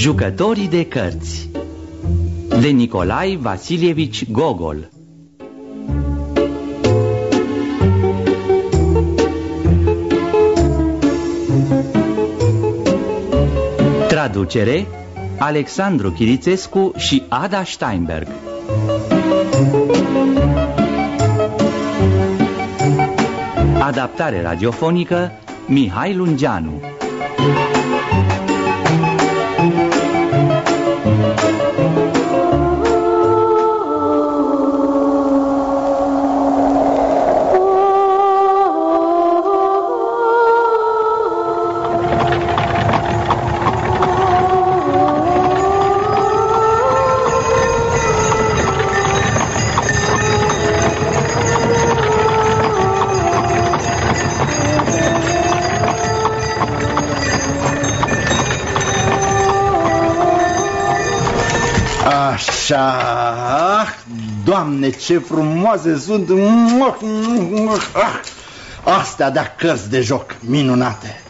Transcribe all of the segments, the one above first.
Jucătorii de cărți De Nicolai Vasilievici Gogol. Traducere Alexandru Chirițescu și Ada Steinberg. Adaptare radiofonică Mihai Lungeanu doamne, ce frumoase sunt. Ah, Astea de cărți de joc, minunate.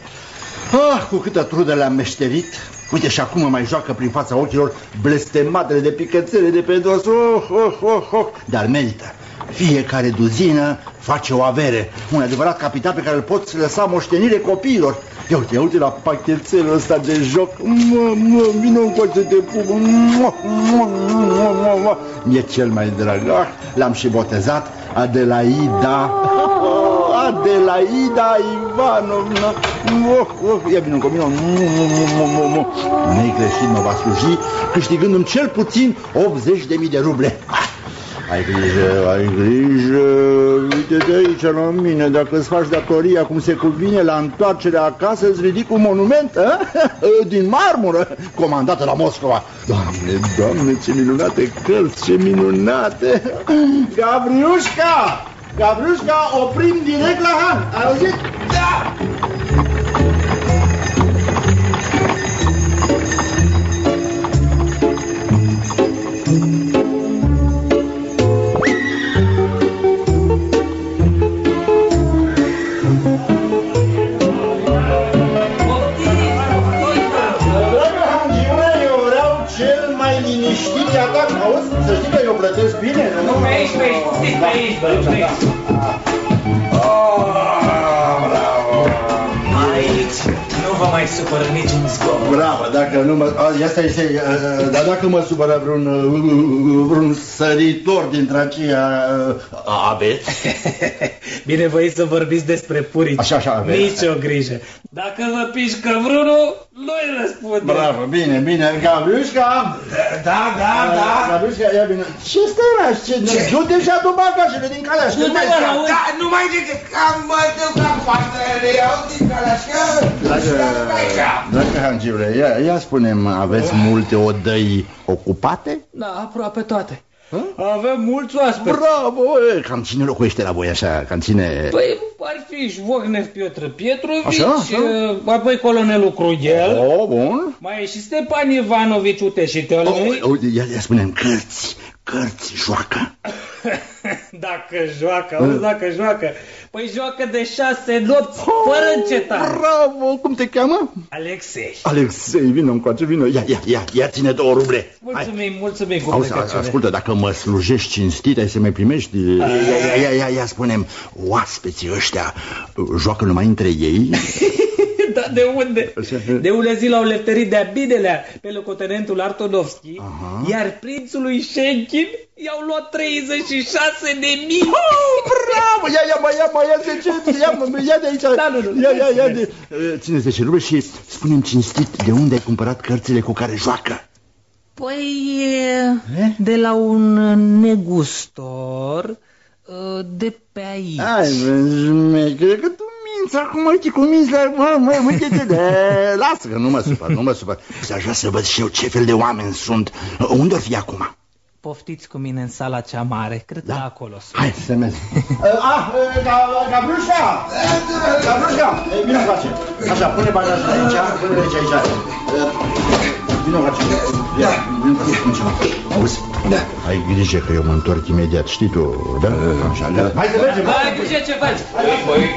Ah, Cu câtă trudă le-am meșterit. Uite și acum mai joacă prin fața ochilor blestematele de picățele de pe dos. Oh, oh, oh, oh. Dar merită. Fiecare duzină face o avere. Un adevărat capital pe care îl poți lăsa moștenire copiilor Ia uite, ia uite la pachetelul ăsta de joc. Mă, mă, vină încoace de pupă. Mă, mă, mă, mă, mă. Mi-e cel mai drag. Ah, L-am și botezat Adelaida. Adelaida Ivanovna. Oh, oh, ia vină încă, vină. Negreșit mă va sluji, câștigându-mi cel puțin 80.000 de ruble. Ai grijă, ai grijă, uite-te aici la mine, dacă îți faci datoria cum se cuvine la întoarcerea acasă, îți ridic un monument a? din marmură, comandată la Moscova. Doamne, doamne, ce minunate cărți, ce minunate! Gabriușca! Gabriușca, oprim direct la Han, ai auzit? Da! Plătesc bine? Nu, pe aici, pe aici, poftiți pe aici, bă, pe aici. Aici nu vă mai supără niciun zgomot. Bravo, dacă nu mă... Asta este... Dar dacă mă supără vreun, vreun săritor dintre aceia... Aveți? Bine voi să vorbiți despre purici. Așa, așa, aveți. Nici o grijă. Dacă vă pișcă vreunul, nu-i răspunde. Bravo, bine, bine. Gabriușca? Da, da, da. Gabriușca, ia bine. Ce stai la ce? Du deja tu bagajele din calea și Nu mai stai. Da, nu mai zic că am mă duc la față, le iau din calea și Dragă Hangiule, ia, ia spune aveți multe odăi ocupate? Da, aproape toate. Avem mulți oaspeți. Bravo, e, cam cine locuiește la voi așa, cam cine... Păi ar fi Jvognef Piotr Pietrovici, Așa, așa. uh, apoi colonelul Crughel, Oh, bun. mai e și Stepan Ivanovici uteșitele Oh, lui. uite, ia, ia spunem, cărți, cărți, joacă. Dacă joacă, auzi, dacă joacă. Păi joacă de șase nopți, fără încetare. Bravo, cum te cheamă? Alexei. Alexei, vină încoace, vină, ia, ia, ia, ia, ține două ruble. Mulțumim, mulțumim cu Auzi, plecăciune. ascultă, dacă mă slujești cinstit, ai să mai primești... Ia, ia, ia, ia, ia, spunem, oaspeții ăștia uh, joacă numai între ei? Da, de unde? De unde zi l-au lefterit de-a binelea pe locotenentul Artonovski, Aha. iar prințului Șenchin i-au luat 36 de mii. Oh, bravo! Ia, ia, mai ia, mai ia 10, ia, mă, ia de aici. Da, nu, nu, ia, hai ia, să ia mergi. de... Uh, Ține 10 ruble și spune-mi cinstit de unde ai cumpărat cărțile cu care joacă. Păi, e de la un negustor uh, de pe aici. Ai, vezi, cred că tu minți acum, uite cum minți, dar, mă, mă, uite de... Lasă că nu mă supăr, nu mă supăr. Aș vrea să văd și eu ce fel de oameni sunt. Unde o fi acum? Poftiți cu mine în sala cea mare, cred că acolo sunt. Hai să mergem. Ah, Gabrușca! Gabrușca! Vino face. Așa, pune bagajul aici, pune aici, aici. Vino face. Ia, vino face, spun ceva. Auzi? Da. Ai grijă că eu mă întorc imediat, știi tu, da? Așa, da. Hai să mergem. Hai, grijă ce faci! Păi,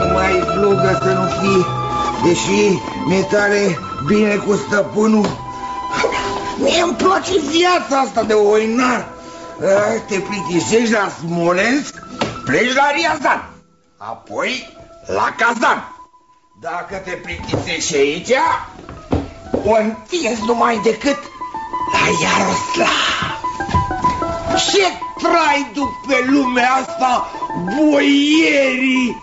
Nu mai slugă să nu fii Deși mi-e tare bine cu stăpânul, mie îmi place viața asta de oinar. Te plictisești la Smolensk, pleci la Riazan, apoi la Kazan. Dacă te plictisești și aici, o întinzi numai decât la Iaroslav. Ce trai duc pe lumea asta boierii?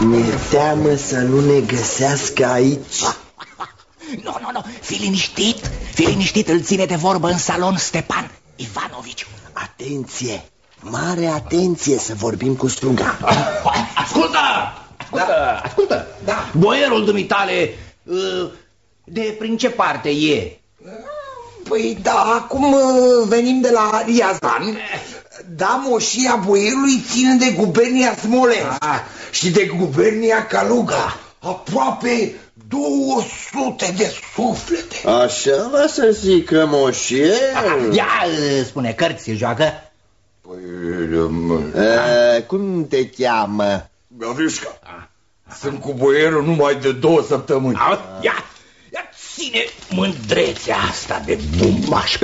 Mi-e teamă să nu ne găsească aici. Nu, nu, nu, fi liniștit, fi liniștit, îl ține de vorbă în salon Stepan Ivanovici. Atenție, mare atenție să vorbim cu sluga. Ascultă, ascultă, da. ascultă. Da. Boierul dumitale, uh, de prin ce parte e? Păi da, acum uh, venim de la Riazan. Da, moșia boierului ține de guvernia Smolensk ah. și de guvernia Kaluga. Aproape 200 de suflete. Așa va să zică moșie? Ia, spune, cărți joacă? Păi, um... A, cum te cheamă? Gavișca. Sunt cu boierul numai de două săptămâni. Ia, ia ține mândrețea asta de bumbaș.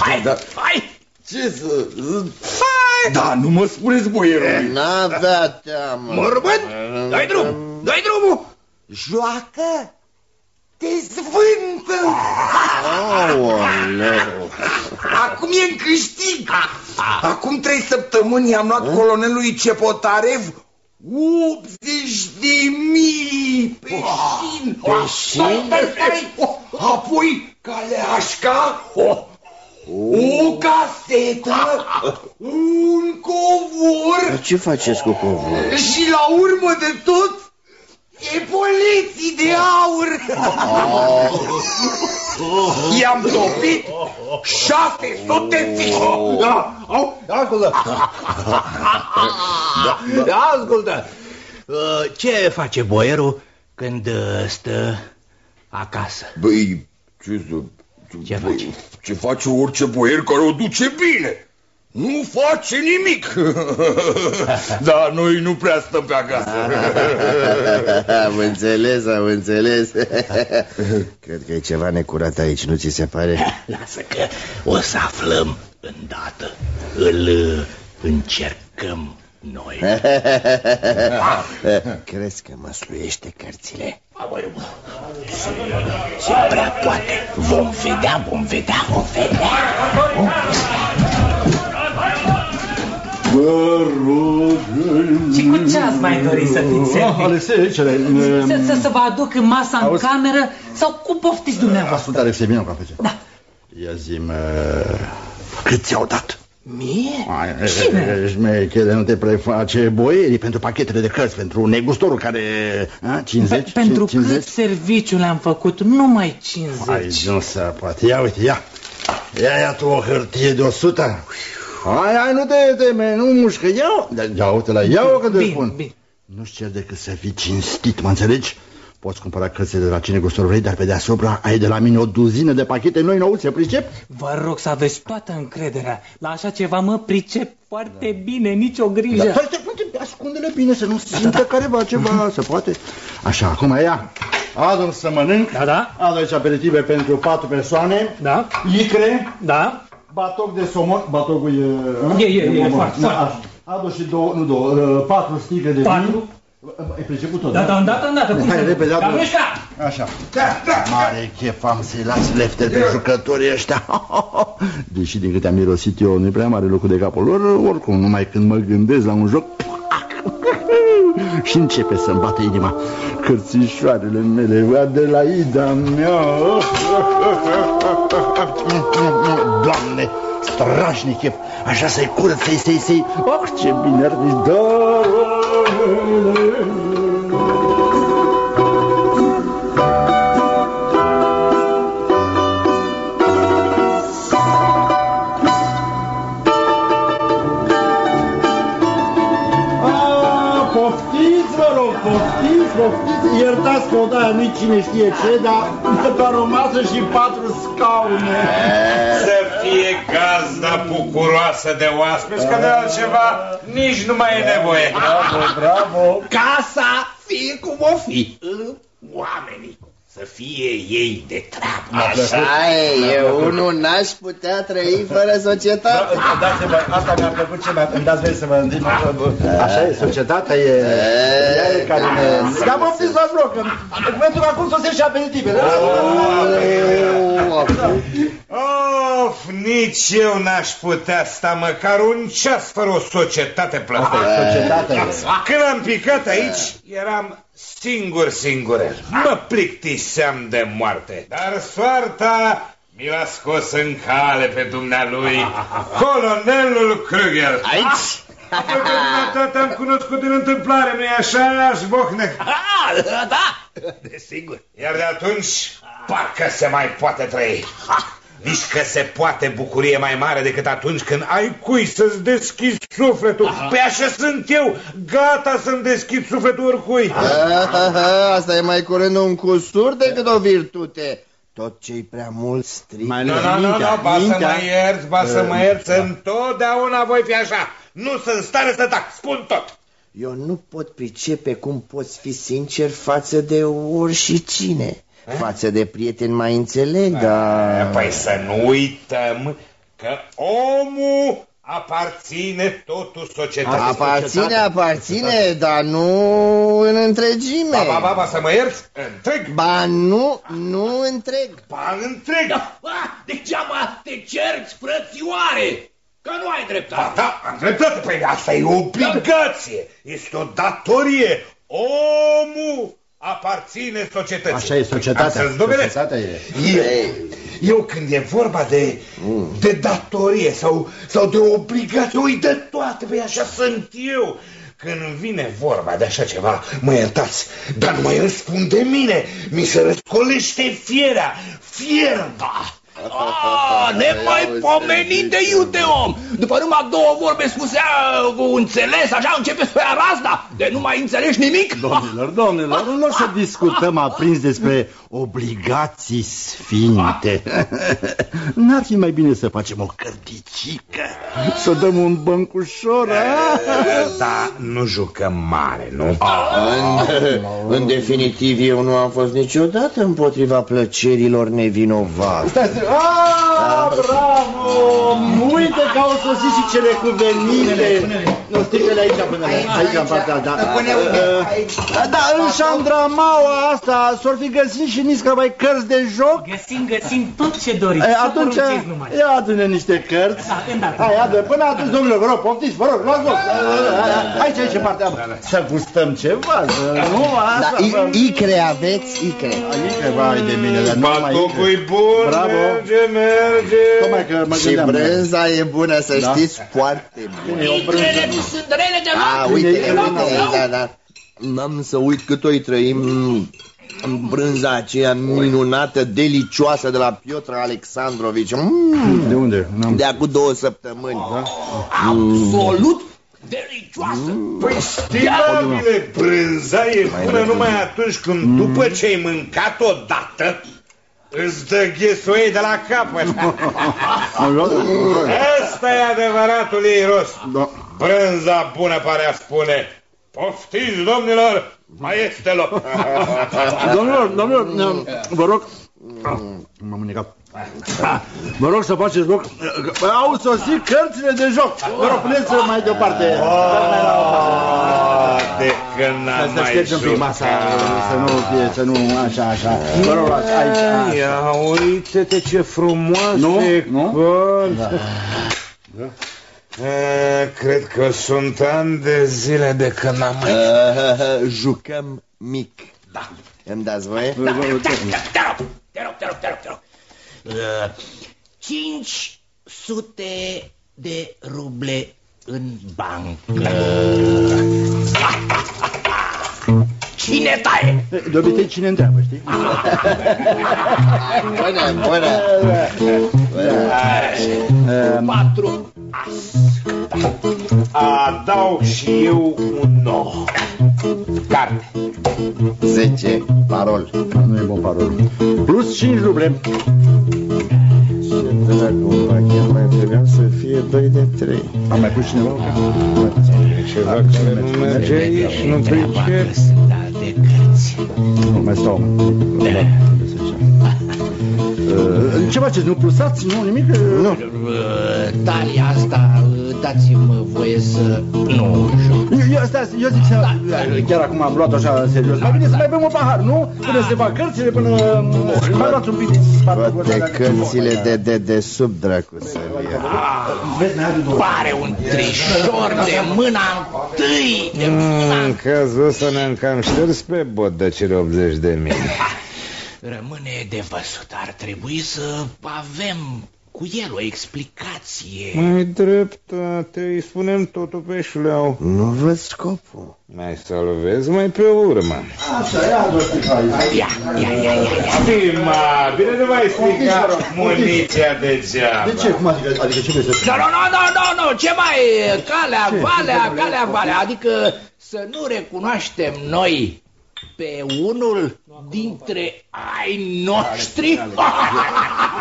Hai, da. hai! Ce să... Hai! Da, nu mă spuneți boierul. N-avea teamă. Mormânt, dai drum, dai drumul. Joacă, te zvântă. Aoleu. Acum e în câștig. Acum trei săptămâni am luat colonelului Cepotarev 80 de mii pe șin. Pe șin? Apoi Caleașca, o casetă, un covor. Ce faceți cu covor? Și la urmă de tot, Epoleții de aur! I-am topit șase sute țigări! Da, au, ascultă! Da, ascultă! Uh, Ce face boierul când uh, stă acasă? Băi, ce să... Ce băi, face? Ce face orice boier care o duce bine? Nu face nimic. Dar noi nu prea stăm pe acasă. Am înțeles, am înțeles. Cred că e ceva necurat aici, nu ți se pare? Lasă că o să aflăm îndată. Îl uh, încercăm noi. Crezi că mă sluiește cărțile? Se, se prea poate. Vom vedea, vom vedea, vom vedea. Și cu ce ați mai dori să fiți servit? Ah, Alexei, cele... Să, să, să vă aduc masa în Auzi? cameră sau cu poftiți dumneavoastră? Ascultă, Alexei, vină cu apece. Da. Ia zi-mă... Cât ți-au dat? Mie? Ai, Cine? Șmechere, nu te preface boierii pentru pachetele de cărți, pentru negustorul care... A, 50? Pe- Pentru 50? cât serviciu le-am făcut? Numai 50. Ai, nu se poate. Ia uite, ia. Ia, ia tu o hârtie de 100. Hai, hai, nu te teme, nu mușcă. Ia, da, ia uite la, ia-o că te Bine, spun. bine. Nu-ți cer decât să fii cinstit, mă înțelegi? Poți cumpăra cărțile de la cine gustor vrei, dar pe deasupra ai de la mine o duzină de pachete noi nouți, se pricep? Vă rog să aveți toată încrederea. La așa ceva mă pricep foarte bine, nicio grijă. Da, stai, stai, stai, ascunde-le bine, să nu simtă careva ceva, se poate. Așa, acum ia. Adu să mănânc. Da, da. Adu aici aperitive pentru patru persoane. Da? Icre, Da? Batoc de somon, batocul e... E, e, e, bun. foarte, Da, foarte. așa. Adu și două, nu două, uh, patru sticle de Patru. vin. Ai priceput tot, Da, da, îndată, îndată. cum Hai, să nu? repede, adu. Gabrișca! Așa. Mare chef am să-i las lefter pe jucătorii ăștia. Deși din câte am mirosit eu nu-i prea mare lucru de capul lor, oricum, numai când mă gândesc la un joc... Și începe să-mi bată inima Cărțișoarele mele Adelaida mea огромни стражники, а ще се курят, сей, сей, сей. Ох, че би нерви Thank you. Poftiți, vă rog, poftiți poftiți, iertați că odaia nu cine știe ce, dar doar o masă și patru scaune. Să fie gazda bucuroasă de oaspeți, că de altceva nici nu mai e nevoie. Bravo, bravo. Casa fie cum o fi. Oamenii să fie ei de treabă. Așa e, eu unul n-aș putea trăi fără societate. Da, dați-vă, asta mi-a plăcut ce mi-a... Îmi dați voie să vă îndic. Așa e, societatea e... Ea e care ne... Dar vă fiți luați loc, în momentul că acum sosește și aperitivele. Of, nici eu n-aș putea sta măcar un ceas fără o societate plăcută. Societatea e. Când am picat aici, eram singur singurel. Mă plictiseam de moarte. Dar soarta mi l-a scos în cale pe dumnealui, colonelul Krugel. Aici? Apoi pe dumneavoastră am cunoscut în întâmplare, nu-i așa, Zbohnec? Ah, da, desigur. Iar de atunci, parcă se mai poate trăi. Nici că se poate bucurie mai mare decât atunci când ai cui să-ți deschizi sufletul. Păi așa sunt eu, gata să-mi deschid sufletul oricui. Asta e mai curând un cusur decât o virtute. Tot ce-i prea mult strică. Mai Nu, nu, nu, nu, ba să mă ierți, ba să mă ierți, întotdeauna voi fi așa. Nu sunt stare să tac, spun tot. Eu nu pot pricepe cum poți fi sincer față de oricine. Față de prieteni mai înțeleg, dar... Păi să nu uităm că omul aparține totul societății. Aparține, aparține, dar nu în întregime. Ba, ba, ba, ba, să mă ierți, întreg. Ba nu, nu întreg. Ba, întreg. Ah, degeaba te cerți, frățioare, că nu ai Ba, dreptate. da, am dreptate, păi asta e o obligație, este o datorie. Omul aparține societății. Așa e societatea. Am să-ți dovedesc. Societatea e. Eu, eu când e vorba de, de datorie sau, sau de obligație, ui de toate, păi așa sunt eu. Când vine vorba de așa ceva, mă iertați, dar nu mai răspund de mine. Mi se răscolește fierea, fiera. Ah, nemai pomenit de iute om! După numai două vorbe spuse a, cu înțeles, așa începe să ia razna, de nu mai înțelegi nimic? Domnilor, domnilor, nu o să discutăm aprins despre obligații sfinte. N-ar fi mai bine să facem o cărticică, să dăm un băncușor, a? Da, nu jucăm mare, nu? În, în definitiv, eu nu am fost niciodată împotriva plăcerilor nevinovate. Stai, stai, a, bravo! Uite că au sosit și cele cuvenite. Nu, sticlele aici până aici în partea, da. Pune unde? Aici. Da, în șandramaua asta s-or fi găsit și nici că mai cărți de joc? Găsim, găsim tot ce doriți. E, Să atunci, porunciți numai. ia adu-ne niște cărți. Da, îndată. Hai, adu până atunci, domnilor, vă rog, poftiți, vă rog, luați loc. Aici, aici, în partea. Să gustăm ceva, să nu, asta. Da, vă- i- icre aveți, icre. Aici, vai de mine, dar nu mai Batucul e bun, Bravo. Merge, merge. Tocmai că mă Și gândeam. brânza e bună, să Da. știți, foarte bună. E o brânză. Itrele sunt rele de A, noapte. uite, e bună, uite, da, da. N-am să uit cât o trăim în brânza aceea minunată, delicioasă de la Piotr Alexandrovici. Mm, De unde? N-am... de acum două săptămâni. Da? Absolut delicioasă. Păi, stimabile, brânza e bună numai atunci când după ce ai mâncat odată, îți dă ghesuie de la capăt. Asta e adevăratul ei rost. Da. Brânza bună pare a spune. Poftiți, domnilor, mai este loc. Domnilor, domnilor, vă rog... M-am mânecat. Vă rog să faceți loc. Au sosit cărțile de joc. Vă rog, puneți mai deoparte. Ah, de când n-am Să mai ștergi un pic jucat. masa, să nu fie, să nu, așa, așa. Vă rog, luați aici. așa. Ia uite-te ce frumoase Nu? Nu? cărți. Eh, Cred că sunt ani de zile de când am mai... Uh, jucăm mic. Da. Îmi dați voie? Da, da, da, te rog, te rog, te rog, te rog, te rog. Uh, 500 de ruble în bancă. Cine taie? De obicei, cine întreabă, știi? Bună, bună. Patru. Adaug și eu un nou. Carte. 10 parol. Nu e bun parol. Plus 5 ruble. Ce dracu, chiar mai trebuia să fie 2 de 3. Am mai pus cineva? Ceva care nu merge aici, nu pricep. Sunt alte cărți. Nu, mai stau. Da. Uh, Ce faceți? Nu plusați? Nu, nimic? Nu. Talia asta, dați-mi voie să nu joc. Eu, eu, stai, eu zic să... Chiar acum am luat așa în serios. Mai bine să mai bem un pahar, nu? Până se fac cărțile, până... Mai luați un pic din spate. Toate cărțile de de de sub dracu să fie. Vezi, mai adu două. Pare un trișor de mâna întâi, de mâna În cazul ăsta ne-am cam șters pe bot de cele 80 de mii. Rămâne de văzut, ar trebui să avem cu el o explicație. Mai dreptate, îi spunem totul pe șleau. Nu văd scopul. Mai să-l vezi mai pe urmă. Așa, ia două sticlare. Ia, ia, ia, ia, ia. Stima, bine nu mai strica muniția degeaba. De ce? Cum adică? Adică ce vrei să Nu, nu, nu, nu, nu, nu, ce mai, calea, valea, calea, valea, adică să nu recunoaștem noi pe unul dintre ai noștri?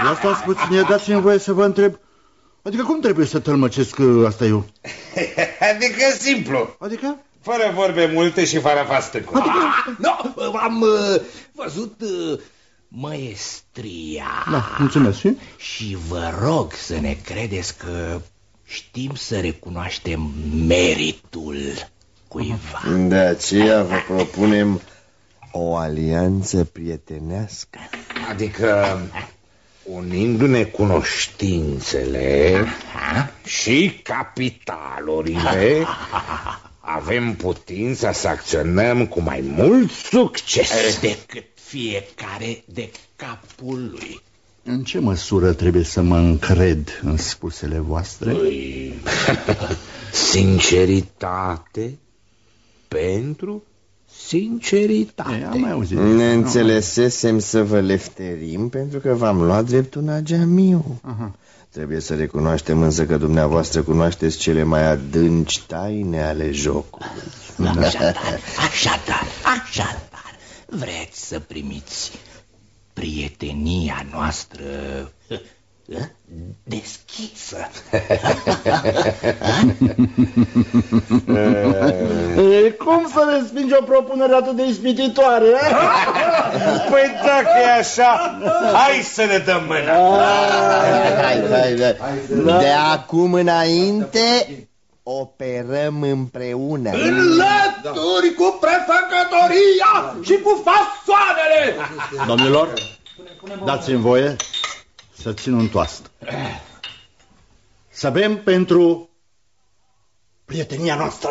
Ia stați puțin, dați-mi voie să vă întreb. Adică cum trebuie să tălmăcesc uh, asta eu? Adică simplu, Adică? fără vorbe multe și fără fastăcuri. Nu, am uh, văzut uh, măestria. Da, mulțumesc. Și? Și vă rog să ne credeți că știm să recunoaștem meritul cuiva. De aceea vă propunem o alianță prietenească. Adică, unindu-ne cunoștințele și capitalurile, avem putința să acționăm cu mai mult succes. Decât fiecare de capul lui. În ce măsură trebuie să mă încred în spusele voastre? Sinceritate pentru sinceritate. E, am mai auzit. Ne înțelesesem să vă lefterim pentru că v-am luat drept un ageamiu. Aha. Trebuie să recunoaștem însă că dumneavoastră cunoașteți cele mai adânci taine ale jocului. Așadar, așadar, așadar, vreți să primiți prietenia noastră eh, deschisă. E, cum să respingi o propunere atât de ispititoare? eh? Păi dacă e așa, hai să ne dăm mâna. Hai, hai, hai. De acum înainte operăm împreună. Înlături cu prefecătoria și cu fasoanele! Domnilor, dați-mi voie să țin un toast. Să bem pentru prietenia noastră.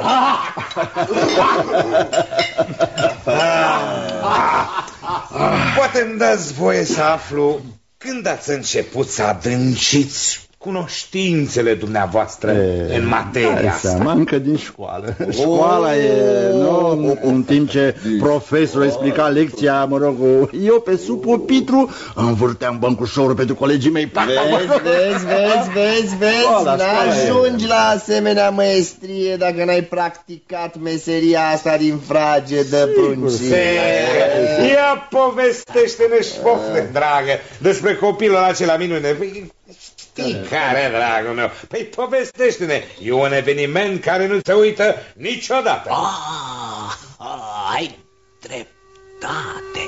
Poate îmi dați voie să aflu când ați început să adânciți cunoștințele dumneavoastră în materia Dai asta. seama, încă din școală. Școala e, nu, în timp ce profesorul explica lecția, mă rog, eu pe sub pupitru învârteam băncușorul pentru colegii mei. Pac, pac, Vezi, pac. vezi, vezi, vezi, vezi, Școala, școala e. n-ajungi la asemenea maestrie dacă n-ai practicat meseria asta din frage de pruncii. Ia povestește-ne șpofte, dragă, despre copilul acela minune. Păi, Știi care, dragul meu? Păi povestește-ne. E un eveniment care nu se uită niciodată. Ah, ah, ai dreptate.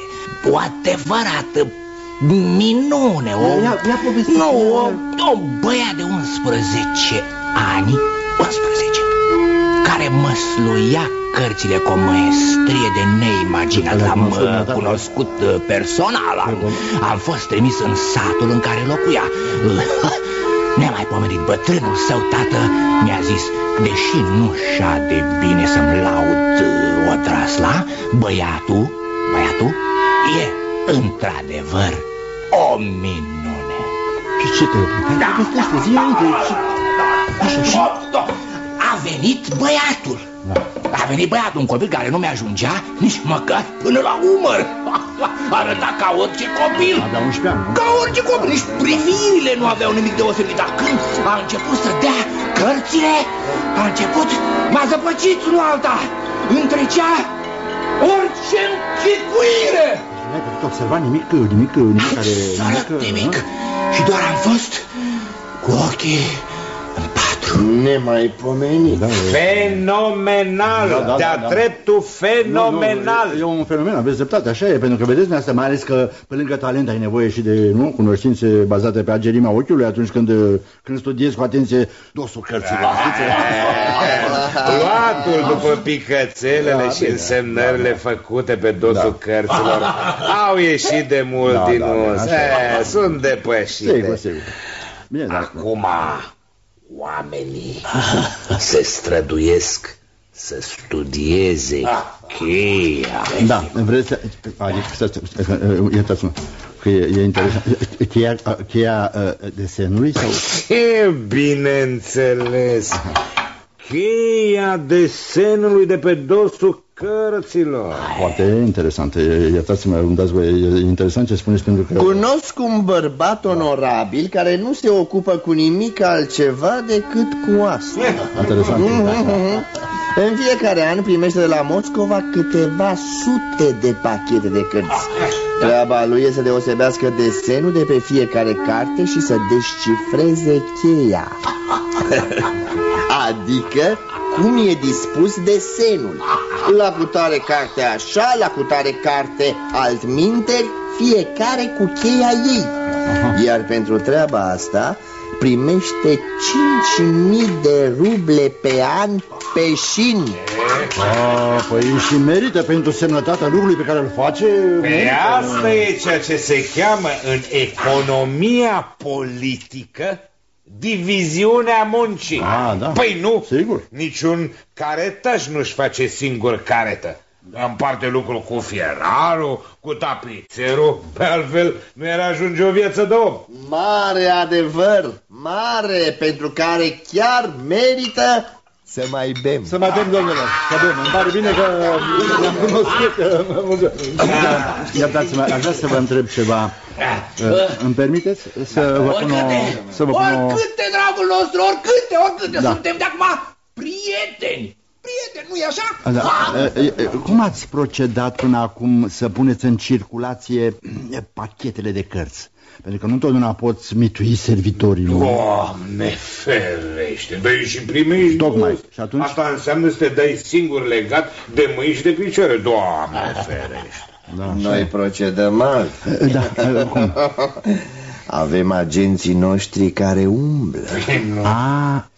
O adevărată minune. O, Ia, ia povesti. nu, o, o băiat de 11 ani, 11, care măsluia cărțile cu o maestrie de neimaginat. L-am uh, cunoscut uh, personal, am, am fost trimis în satul în care locuia. Nemaipomenit bătrânul său tată mi-a zis, deși nu și-a de bine să-mi laud uh, o trasla, băiatul, băiatul e într-adevăr o minune. Și ce te Da, povestește? Zi înainte. și- Așa, și... A venit băiatul. A venit băiatul, un copil care nu mi-ajungea nici măcar până la umăr. Arăta ca orice copil. Avea 11 ani, nu? Ca orice copil, nici privirile nu aveau nimic deosebit, dar când a început să dea cărțile, a început, m-a zăpăcit, nu alta, întrecea Orice închipuire! N-ai putut observa nimic, nimic, nimic care... Nimic, nimic. Și doar am fost cu ochii în patru. Nemaipomenit. Da, Fenomenal! Da, da, De-a da, da. dreptul fenomenal! Nu, nu, e, e un fenomen, aveți dreptate, așa e, pentru că vedeți asta, mai ales că pe lângă talent ai nevoie și de nu, cunoștințe bazate pe agerimea ochiului atunci când, când studiezi cu atenție dosul cărților. știți? Luatul după picățelele Da, și bine, însemnările făcute pe dosul cărților au ieșit de mult Da, din da, da, us. așa Eh, Sunt Sigur, depășite. sigur. Bine, dar... Acum oamenii se străduiesc să studieze cheia. Da, vreți să... Adică, stați, iertați-mă, că e, e interesant. Cheia, cheia uh, desenului sau... E, bineînțeles. Cheia desenului de pe dosul cărților. Foarte interesant. E- Iertați-mă, îmi dați voie. E interesant ce spuneți pentru că... Cunosc un bărbat onorabil care nu se ocupă cu nimic altceva decât cu asta. Interesant. În fiecare an primește de la Moscova câteva sute de pachete de cărți. Treaba lui e să deosebească desenul de pe fiecare carte și să descifreze cheia. Adică cum e dispus desenul. La cutare carte așa, la cutare carte altminteri, fiecare cu cheia ei. Iar pentru treaba asta primește 5.000 de ruble pe an pe șin. A, păi și merită pentru semnătatea lucrului pe care îl face. Pe asta e ceea ce se cheamă în economia politică diviziunea muncii. Ah, da. Păi nu, Sigur. niciun caretaș nu-și face singur caretă. Împarte lucrul cu fierarul, cu tapițerul, pe altfel nu era ajunge o viață de om. Mare adevăr, mare, pentru care chiar merită să mai bem. Să mai bem, domnule, să bem. Îmi pare bine că ne-am cunoscut. Iertați-mă, aș vrea să vă întreb ceva. Îmi permiteți să vă pun o... Oricâte, Să vă pun o... oricâte, dragul nostru, oricâte, oricâte, Da. suntem de acum prieteni. Prieteni, nu-i așa? Da. E, e, Cum ați procedat până acum să puneți în circulație e, pachetele de cărți? Pentru că nu întotdeauna poți mitui servitorii, nu? Doamne ferește, dai și primești Tocmai. gust. Și atunci? Asta înseamnă să te dai singur legat de mâini și de picioare. Doamne ferește. Da, Noi procedăm altfel. Da, e, cum? Avem agenții noștri care umblă. A,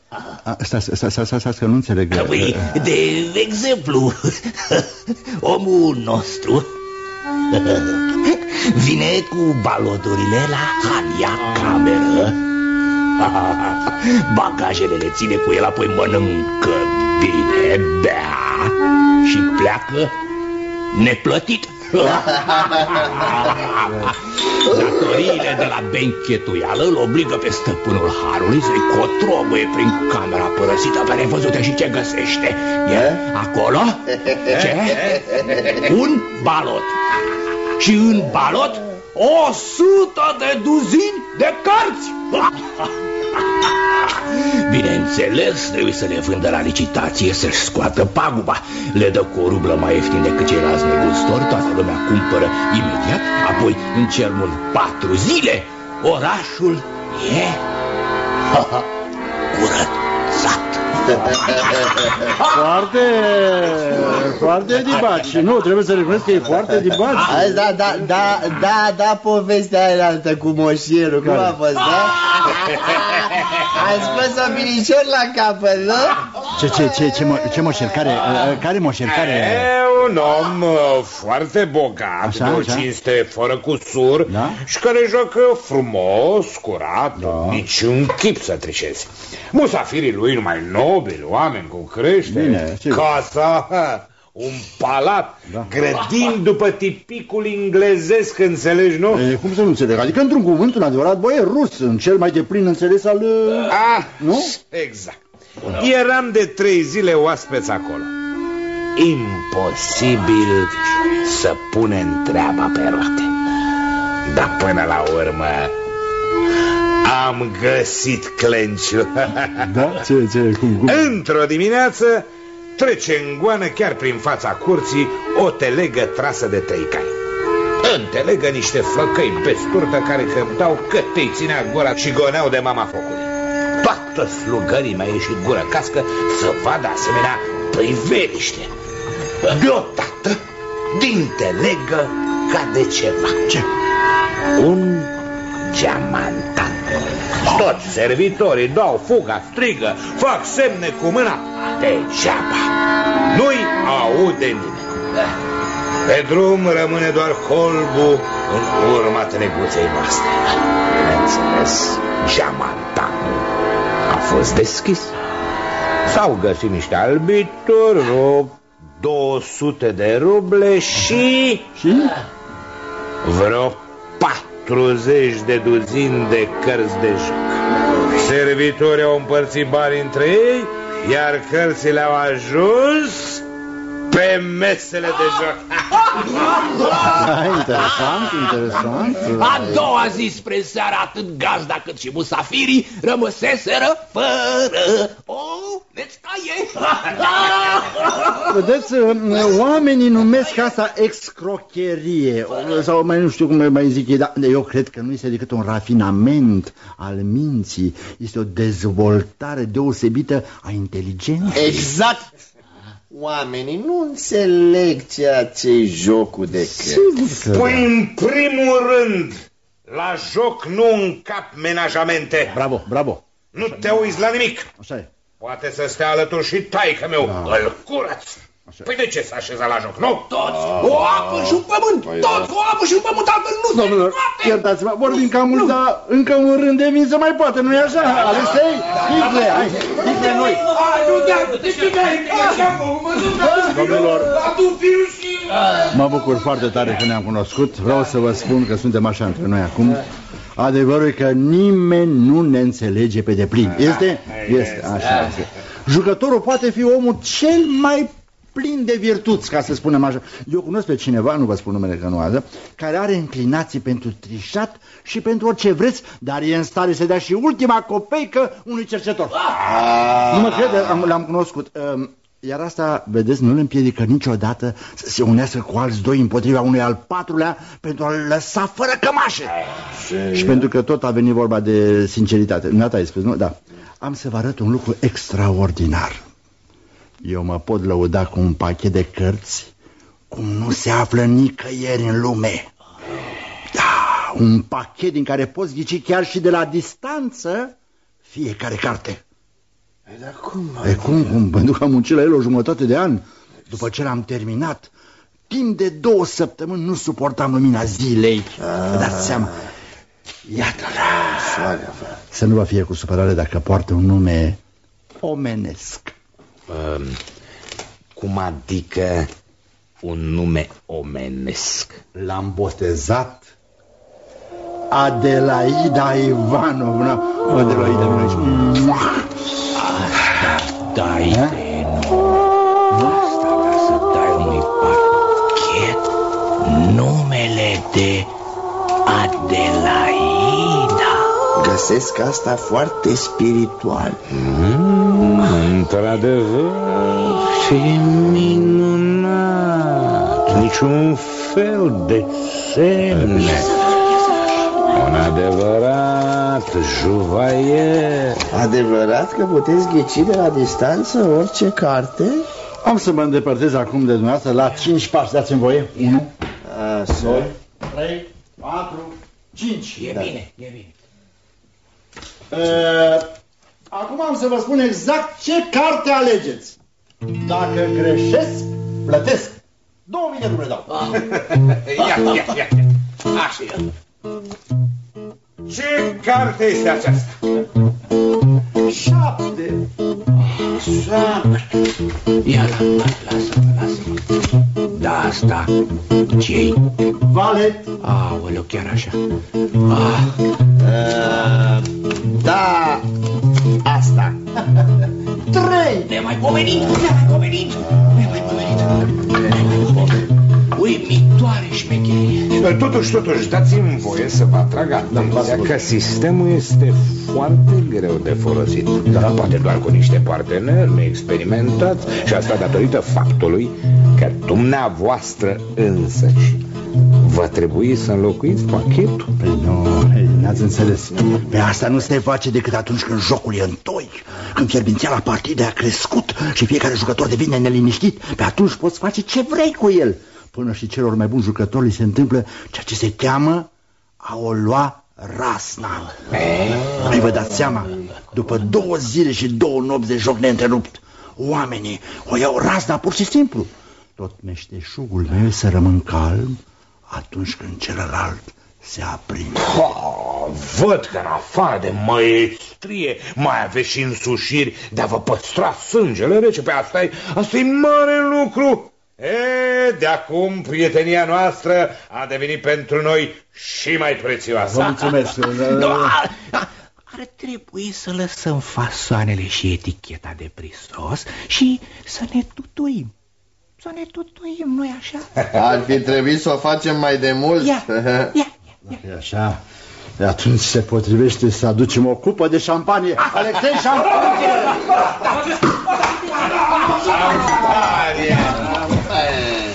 a, stați, stați, stați, stați, stați, că nu înțeleg. Păi, de exemplu, omul nostru vine cu baloturile la Hania cameră. Bagajele le ține cu el, apoi mănâncă bine, bea și pleacă neplătit. Datoriile de la benchetuială îl obligă pe stăpânul Harului să-i cotrobăie prin camera părăsită pe nevăzute și ce găsește. E acolo? Ce? Un balot. Și în balot o sută de duzini de cărți. Bineînțeles, trebuie să le vândă la licitație să-și scoată paguba. Le dă cu o rublă mai ieftin decât ceilalți negustori, toată lumea cumpără imediat, apoi în cel mult patru zile orașul e curățat. Foarte, foarte dibaci. Nu, trebuie să recunosc că e foarte dibaci. Azi, da, da, da, da, da, povestea aia altă cu moșierul, cum a fost, da? Ai scos o binișor la capăt, nu? Ce, ce, ce, ce, mă- ce moșer? Care, uh, care moșer? Care? E un om uh, foarte bogat, Așa, de o așa. cinste fără cusur Da. și care joacă frumos, curat, Da. niciun chip să trișezi. Musafirii lui numai nobili, oameni cu creștere, Bine, sigur. casa, ha, un palat, Da. grădini după tipicul englezesc, înțelegi, nu? E, cum să nu înțeleg? Adică, într-un cuvânt, un adevărat boier rus, în cel mai deplin înțeles al... uh, Ah, Nu? Exact. Eram de trei zile oaspeți acolo. Imposibil să punem treaba pe roate. Dar până la urmă am găsit clenciul. Da? Ce, ce, cum, cum? Într-o dimineață trece în goană chiar prin fața curții o telegă trasă de trei cai. În telegă niște flăcăi pe scurtă care căptau cât îi ținea gura și goneau de mama focului. Toată slugării mi-a ieșit gură cască să vadă asemenea priveliște. Deodată, din telegă, cade ceva. Ce? Un geamantan. Toți servitorii dau fuga, strigă, fac semne cu mâna. Degeaba. Nu-i aude nimeni. Pe drum rămâne doar colbul în urma treguței noastre. Bineînțeles, geamantanul a fost deschis. S-au găsit niște albitori, vreo 200 de ruble și... Și? Vreo 40 de duzini de cărți de joc. Servitorii au împărțit bani între ei, iar cărțile au ajuns pe mesele de joc. Da, interesant, interesant. A doua zi spre seara atât gazda cât și musafirii rămăseseră fără o nețcaie. Vedeți, oamenii numesc asta excrocherie Sau mai nu știu cum mai zic ei Dar eu cred că nu este decât un rafinament al minții Este o dezvoltare deosebită a inteligenței Exact! Oamenii nu înțeleg ceea ce jocul de cărți. Sigur că Păi, în primul rând, la joc nu încap menajamente. Bravo, bravo Nu te uiți la nimic. Așa e Poate să stea alături și taică meu. Da. Îl curăț. Păi de ce s-a așezat la joc, nu? Toți o apă și un pământ, toți o apă și un pământ, altfel nu se Domnilor, poate. iertați-mă, vorbim cam mult, dar încă un rând de vin să mai poate, nu-i așa? Alexei, Hicle, hai, Hicle, noi Hai, nu te de ce mi-ai Domnilor, Adu fiul și... Mă bucur foarte tare că ne-am cunoscut. Vreau să vă spun că suntem așa între noi acum. Adevărul e că nimeni nu ne înțelege pe deplin. Este? Este, așa este. Jucătorul poate fi omul cel mai plin de virtuți, ca să spunem așa. Eu cunosc pe cineva, nu vă spun numele că nu adă, care are inclinații pentru trișat și pentru orice vreți, dar e în stare să dea și ultima copeică unui cercetor. Nu mă crede, am- l-am cunoscut. Um, Iar asta, vedeți, nu îl împiedică niciodată să se unească cu alți doi împotriva unui al patrulea pentru a-l lăsa fără cămașe. Și pentru că tot a venit vorba de sinceritate. Nu ai spus, nu? Da. Am să vă arăt un lucru extraordinar. Eu mă pot lăuda cu un pachet de cărți cum nu se află nicăieri în lume. Da, un pachet din care poți ghici chiar și de la distanță fiecare carte. Dar cum? E cum, cum? Pentru că am muncit la el o jumătate de an. După ce l-am terminat, timp de două săptămâni nu suportam lumina zilei. Vă dați seama. Iată-l. Să nu vă fie cu supărare dacă poartă un nume omenesc. Um, cum adică un nume omenesc? L-am botezat Adelaida Ivanovna. Adelaida, vină aici. Dai de nu. Asta ca să dai unui pachet numele de Adelaida. Găsesc asta foarte spiritual. Mm, într-adevăr, ce minunat! Niciun fel de semne. Un adevărat juvaier. Adevărat că puteți ghici de la distanță orice carte? Am să mă îndepărtez acum de dumneavoastră la 5 pași, dați-mi voie. 1, Așa. 3, 4, 5. E bine, e bine. Uh, acum am să vă spun exact ce carte alegeți. Dacă greșesc, plătesc. 2000 de ruble dau. Ia, ia, ia. Așa. Ce carte este aceasta? Șapte. Ia, la, lasă-mă, lasă-mă. Da, asta, ce Valet. Aoleu, chiar așa. Ah, Uh, da, Hasta. Three. Am I over it? Am I over it? Am I over it? Uimitoare șmecherie. Totuși, totuși, dați-mi voie să vă atrag atenția că sistemul este foarte greu de folosit. Dar poate doar cu niște parteneri neexperimentați și asta datorită faptului că dumneavoastră însăși va trebui să înlocuiți pachetul. Păi nu, n-ați înțeles. Pe asta nu se face decât atunci când jocul e în toi. Când fierbințeala partidei a crescut și fiecare jucător devine neliniștit, pe atunci poți face ce vrei cu el. Până și celor mai buni jucători li se întâmplă ceea ce se cheamă a o lua rasna. Păi vă dați seama, după două zile și două nopți de joc neîntrerupt, oamenii o iau rasna pur și simplu. Tot meșteșugul meu să rămân calm atunci când celălalt se aprinde. Oh, văd că în afară de măestrie mai aveți și însușiri de a vă păstra sângele rece. Pe asta e, asta e mare lucru. E, de acum prietenia noastră a devenit pentru noi și mai prețioasă. Vă mulțumesc. Nu, ar, ar trebui să lăsăm fasoanele și eticheta de prisos și să ne tutuim. Să ne tutuim, nu-i așa? Ar fi trebuit să o facem mai de mult. Ia, ia, ia. E așa, de atunci se potrivește să aducem o cupă de șampanie. Alexei, șampanie!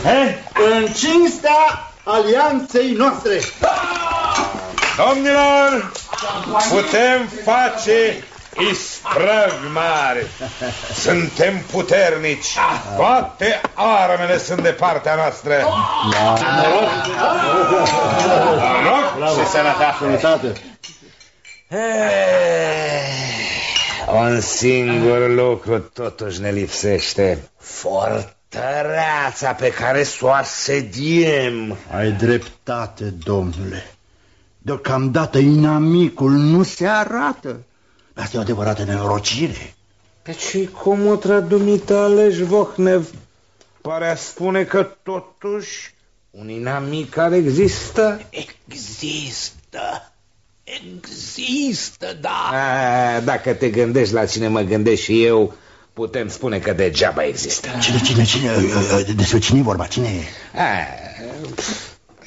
Eh, în cinstea alianței noastre. Domnilor, putem face isprăvi mari. Suntem puternici. Toate armele sunt de partea noastră. Noroc și sănătate. Sănătate. Un singur lucru totuși ne lipsește. Fortăreața pe care să o asediem. Ai dreptate, domnule. Deocamdată inamicul nu se arată. Asta e o adevărată nenorocire. Deci comotra dumitale Vohnev pare a spune că totuși un inamic care există? Există. Există, da. A, dacă te gândești la cine mă gândesc și eu, putem spune că degeaba există. Cine, cine, cine? Despre cine e vorba? Cine e? A,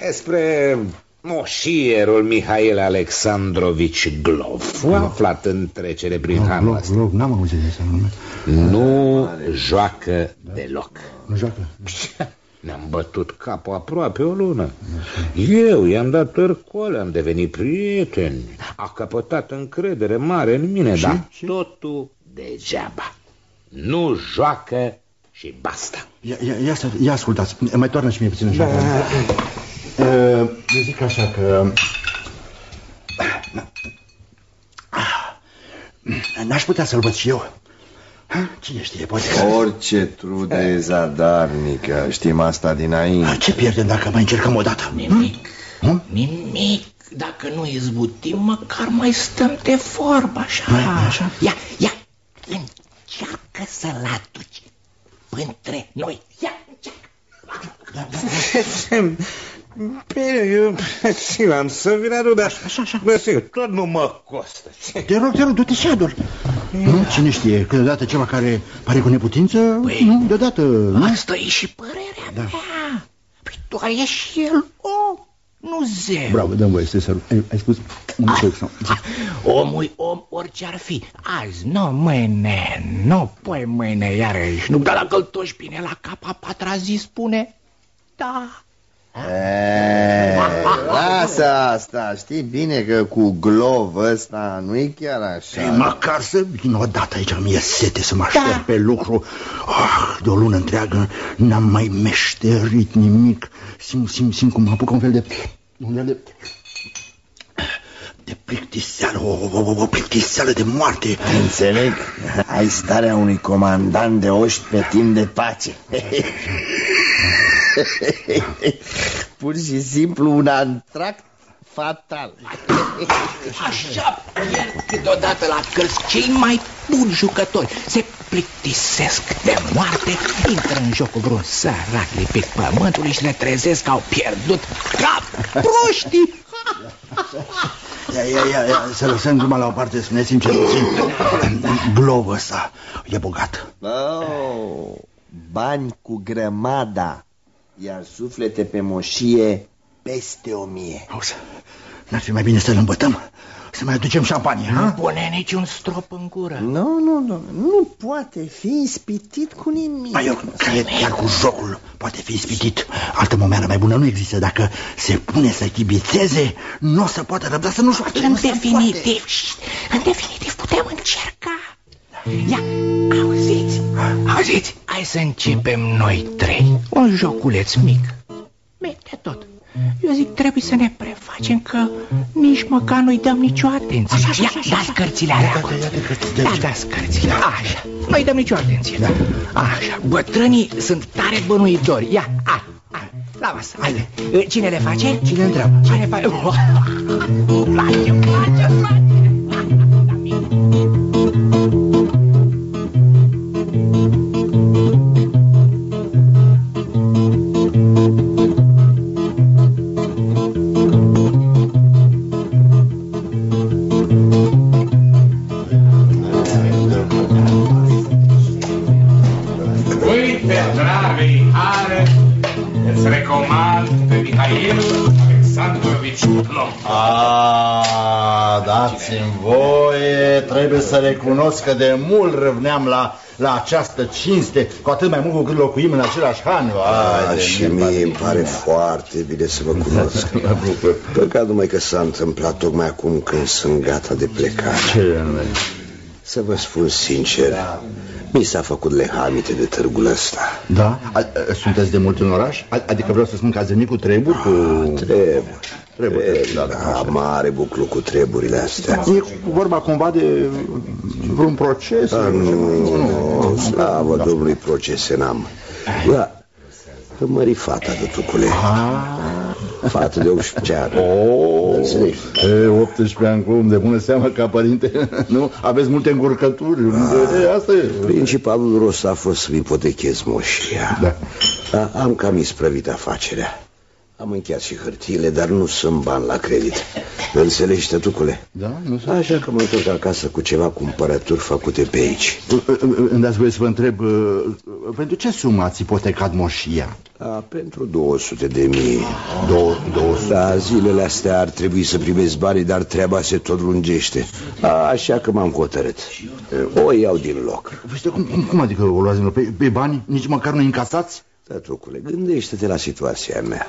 despre moșierul Mihail Alexandrovici Glov, aflat în trecere prin hanul Loc, ăsta. loc, n-am auzit de asta nume. Nu joacă deloc. Nu joacă? Ne-am bătut capul aproape o lună. Eu i-am dat târcoale, am devenit prieteni. A căpătat încredere mare în mine, dar Și? totul degeaba. Nu joacă și basta. Ia, ia, ia, să- ia ascultați, mai toarnă și mie puțin așa. Da. Eu zic așa că... N-aș putea să-l văd și eu. Ha? Cine știe, poate că... Orice trudă e zadarnică, știm asta dinainte. Ce pierdem dacă mai încercăm o dată? Nimic. Hm? Nimic. Dacă nu izbutim, măcar mai stăm de vorbă, așa. Mai- așa? Ia, ia, încearcă să-l aduci între noi. Ia, încearcă. Bine, eu sigur, am să vi le dar așa, așa. Bă, sigur, tot nu mă costă. Te rog, te rog, du-te și ador. Nu? Cine știe, câteodată ceva care pare cu neputință, nu, deodată, nu? Asta e și părerea da. mea. Păi doar e și el om, nu zeu. Bravo, dăm voie să te sărut. Ai, ai spus un lucru sau... Omul om orice ar fi. Azi, nu, mâine, nu, păi mâine iarăși. Nu, dar dacă îl toși bine la cap, a patra zi spune, da. E, lasă asta, știi bine că cu glov ăsta nu e chiar așa. Ei, măcar să vin o dată aici, mi-e sete să mă aștept da. pe lucru. Ah, de o lună întreagă n-am mai meșterit nimic. Simt, simt, simt cum mă apucă un fel de... Un fel de... De plictiseală, o, o, o, o plictiseală de moarte. Înțeleg, ai starea unui comandant de oști pe timp de pace. Pur și simplu un antract fatal. Așa pierd câteodată la cărți cei mai buni jucători. Se plictisesc de moarte, intră în jocul vreun sărac lipit pământului și le trezesc că au pierdut cap proștii. Ia, ia, ia, ia, să lăsăm numai la o parte, spuneți-mi ce puțin. Globul ăsta e bogat. Oh, bani cu grămada, iar suflete pe moșie peste o mie. Auzi, n-ar fi mai bine să-l îmbătăm? Să mai aducem șampanie, ha? Nu pune niciun strop în gură. Nu, nu, nu, nu poate fi ispitit cu nimic. Mai eu cred chiar cu jocul poate fi ispitit. Altă momeală mai bună nu există. Dacă se pune să chibițeze, nu o să poată răbda să nu joace. În definitiv, în definitiv putem încerca. Ia, auziți, auziți, hai să începem noi trei. Un joculeț mic, mic de tot. Eu zic, trebuie să ne prefacem că nici măcar nu-i dăm nicio atenție. Așa, așa, Ia, așa, dați cărțile alea acolo. Da, dați cărțile. Așa, nu-i dăm nicio atenție. Așa, bătrânii sunt tare bănuitori. Ia, a, a, la masă, haide. Cine le face? Cine întreabă? Cine face? Place, place, place. Dați-mi voie, trebuie să recunosc că de mult răvneam la, la această cinste, cu atât mai mult cu cât locuim în același han. Aș, și mie îmi pare foarte bine să vă cunosc. Păcat numai că s-a întâmplat tocmai acum când sunt gata de plecare. Ce anume? Să vă spun sincer, mi s-a făcut lehamite de târgul ăsta. Da? A, a, sunteți de mult în oraș? A, adică vreau să spun că ați venit cu treburi, cu... Trebuie. Treburi, Trebuie, da, da, da, așa. mare buclu cu treburile astea. E vorba cumva de vreun proces? Da, nu, nu, slavă Domnului procese n-am. Da, mări fata de tucule. Fată de 18 ani. Oh, Înțelegi? e, 18 ani, cum, de bună seamă ca părinte, nu? Aveți multe încurcături, e, asta e. Principalul rost a fost să-mi ipotechez moșia. Da. Da, am cam isprăvit afacerea. Am încheiat și hârtiile, dar nu sunt bani la credit. Înțelegi, tătucule? Da, nu sunt. Așa că mă întorc acasă cu ceva cumpărături făcute pe aici. Îmi dați voie să vă întreb, uh, pentru ce sumă ați ipotecat moșia? Da, pentru 200 de mii. Două, 200. Da, zilele astea ar trebui să primesc banii, dar treaba se tot lungește. A, așa că m-am hotărât. O iau din loc. Păi, cum, cum, cum adică o luați din loc? pe, pe bani? Nici măcar nu încasați? Tătucule, gândește-te la situația mea.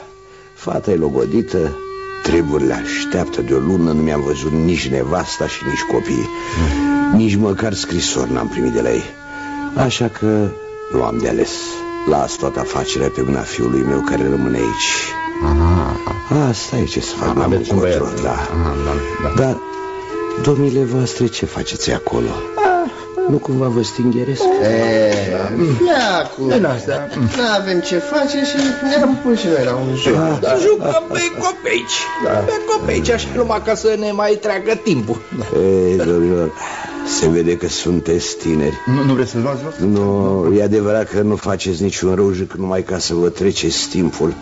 Fata e logodită, treburile așteaptă de o lună, nu mi-am văzut nici nevasta și nici copii. Nici măcar scrisor n-am primit de la ei. Așa că nu am de ales. Las toată afacerea pe mâna fiului meu care rămâne aici. Asta e ce să fac, n-am Aveți un băiat. încotro, da. Aha, da, da. Dar, domnile voastre, ce faceți acolo? Nu cumva vă stingheresc? Iacu, nu avem ce face și ne-am pus și noi la un joc. Da, jucăm pe copeici. Pe copeici, așa numai ca să ne mai treacă timpul. Ei, domnilor, se vede că sunteți tineri. Nu, nu vreți să luați loc? Nu, e adevărat că nu faceți niciun rău juc numai ca să vă treceți timpul.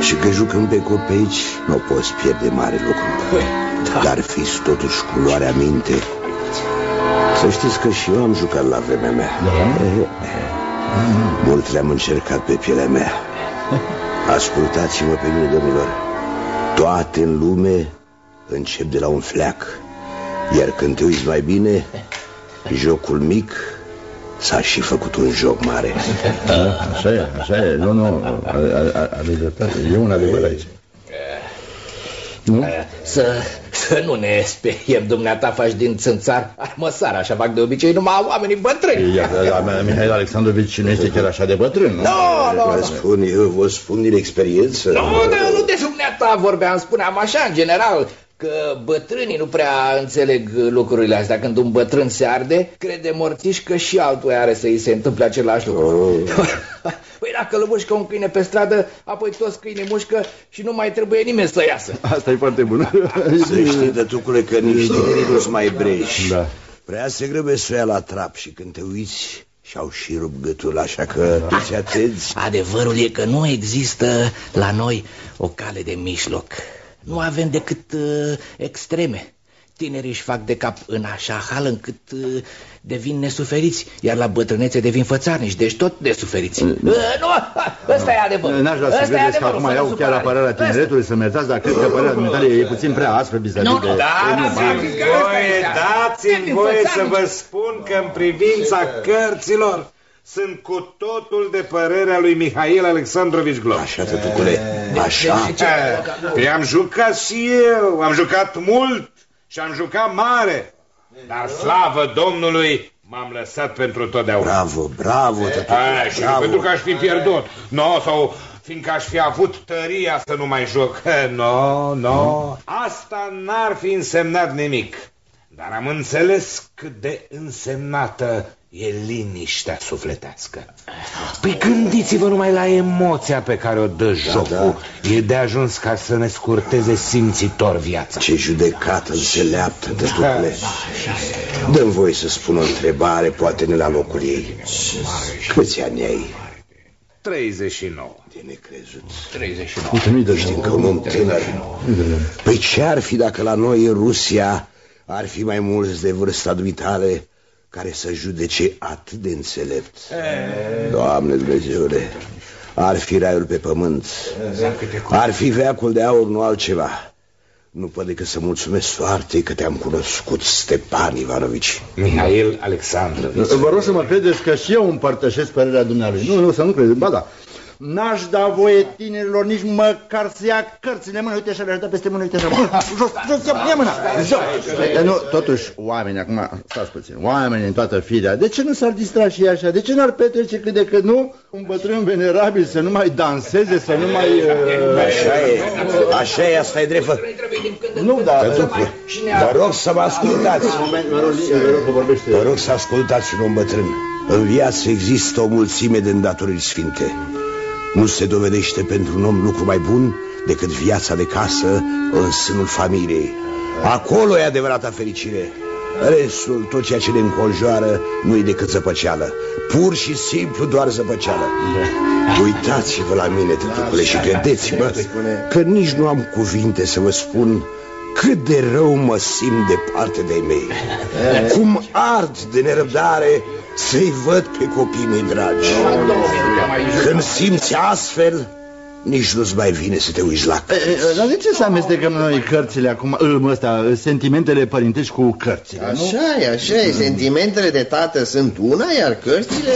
Și că jucăm pe copeici, nu poți pierde mare lucru. Păi, da. Dar fiți totuși cu luarea minte. Să știți că și eu am jucat la vremea mea. Da? Mult le-am încercat pe pielea mea. Ascultați-mă pe mine, domnilor. Toate în lume încep de la un fleac. Iar când te uiți mai bine, jocul mic s-a și făcut un joc mare. Așa e, așa e. Nu, nu, a- a- a- aveți dreptate. E un adevăr aici. Nu? Să, să nu ne speriem, dumneata faci din țânțar armăsar, așa fac de obicei numai oamenii bătrâni. Ia, da, da, Mihail Alexandrovici nu este chiar așa de bătrân, nu? Nu, nu, Vă nu. spun, eu vă spun din experiență. Nu, nu, nu de dumneata vorbeam, spuneam așa, în general, că bătrânii nu prea înțeleg lucrurile astea. Când un bătrân se arde, crede morțiș că și altul are să îi se întâmple același lucru. Păi dacă îl mușcă un câine pe stradă, apoi toți câinii mușcă și nu mai trebuie nimeni să iasă. Asta e foarte bună. Să știi, tătucule, că nici tinerii nu-s mai breși. Da. Prea se grăbesc să o ia la trap și când te uiți și-au și rupt gâtul, așa că fiți atenți. Adevărul e că nu există la noi o cale de mijloc. Nu avem decât uh, extreme. tinerii își fac de cap în așa hal încât uh, devin nesuferiți, iar la bătrânețe devin fățarnici, deci tot nesuferiți. Uh, nu, ăsta e adevărul. N-aș vrea să Ăsta e credeți că adevărul, acum fără iau chiar supărare. apărarea Ăsta- tineretului să mă iertați, dar cred că părerea dumneavoastră e puțin prea aspră vis-a-vis Nu, de... nu, da, Nu, da, ba- da. Voie, dați-mi voie să vă spun că în privința cărților sunt cu totul de părerea lui Mihail Alexandrovici Glov. Așa, tătucule, așa. Păi am jucat și eu, am jucat mult și am jucat mare. Dar slavă Domnului, m-am lăsat pentru totdeauna. Bravo, bravo, Aia, tătucule, și nu pentru că aș fi pierdut. Nu, no, sau fiindcă aș fi avut tăria să nu mai joc. Nu, no, nu. No. Asta n-ar fi însemnat nimic. Dar am înțeles cât de însemnată e liniștea sufletească. Păi gândiți-vă numai la emoția pe care o dă jocul. E de ajuns ca să ne scurteze simțitor viața. Ce judecată înțeleaptă, tătucule. Dă-mi voie să spun o întrebare, poate ne la locul ei. Câți ani ai? 39. De necrezut. 39. Uite, nu-i dă Știi că un om tânăr. Păi ce ar fi dacă la noi în Rusia ar fi mai mulți de vârsta dumitale care să judece atât de înțelept? Doamne Dumnezeule, ar fi raiul pe pământ. Ar fi veacul de aur, nu altceva. Nu pot decât să mulțumesc soartei că te-am cunoscut, Stepan Ivanovici. Mihail Alexandrovici. Vă rog să mă credeți că și eu împărtășesc părerea dumnealui. Nu, nu, să nu credeți, ba da. N-aș da voie tinerilor nici măcar să ia cărțile în mână. Uite așa, le-aș da peste mână, uite așa. Bă, Jos, jos, ia, ia mâna. Jos. Dar nu, totuși, oameni, acum, stați puțin, oameni în toată firea, de ce nu s-ar distra și ei așa? De ce n-ar petrece cât de cât nu un bătrân venerabil să nu mai danseze, să nu mai... Uh... Așa e, așa e, asta e drept. Vă Nu, dar... vă rog să mă ascultați. Moment, vă rog, vă rog că vorbește. Vă rog să ascultați un om bătrân. În viață există o mulțime de îndatoriri sfinte. Nu se dovedește pentru un om lucru mai bun decât viața de casă în sânul familiei. Acolo e adevărata fericire. Restul, tot ceea ce ne înconjoară, nu e decât zăpăceală. Pur și simplu doar zăpăceală. Uitați-vă la mine, tătucule, și gândeți-vă că nici nu am cuvinte să vă spun cât de rău mă simt departe de-ai mei. Cum ard de nerăbdare să-i văd pe copiii mei dragi. Când simți astfel, nici nu-ți mai vine să te uiți la E, e, Dar de ce să amestecăm noi cărțile acum, ă, ăsta, sentimentele părintești cu cărțile, nu? Așa e, așa e. Sentimentele de tată sunt una, iar cărțile...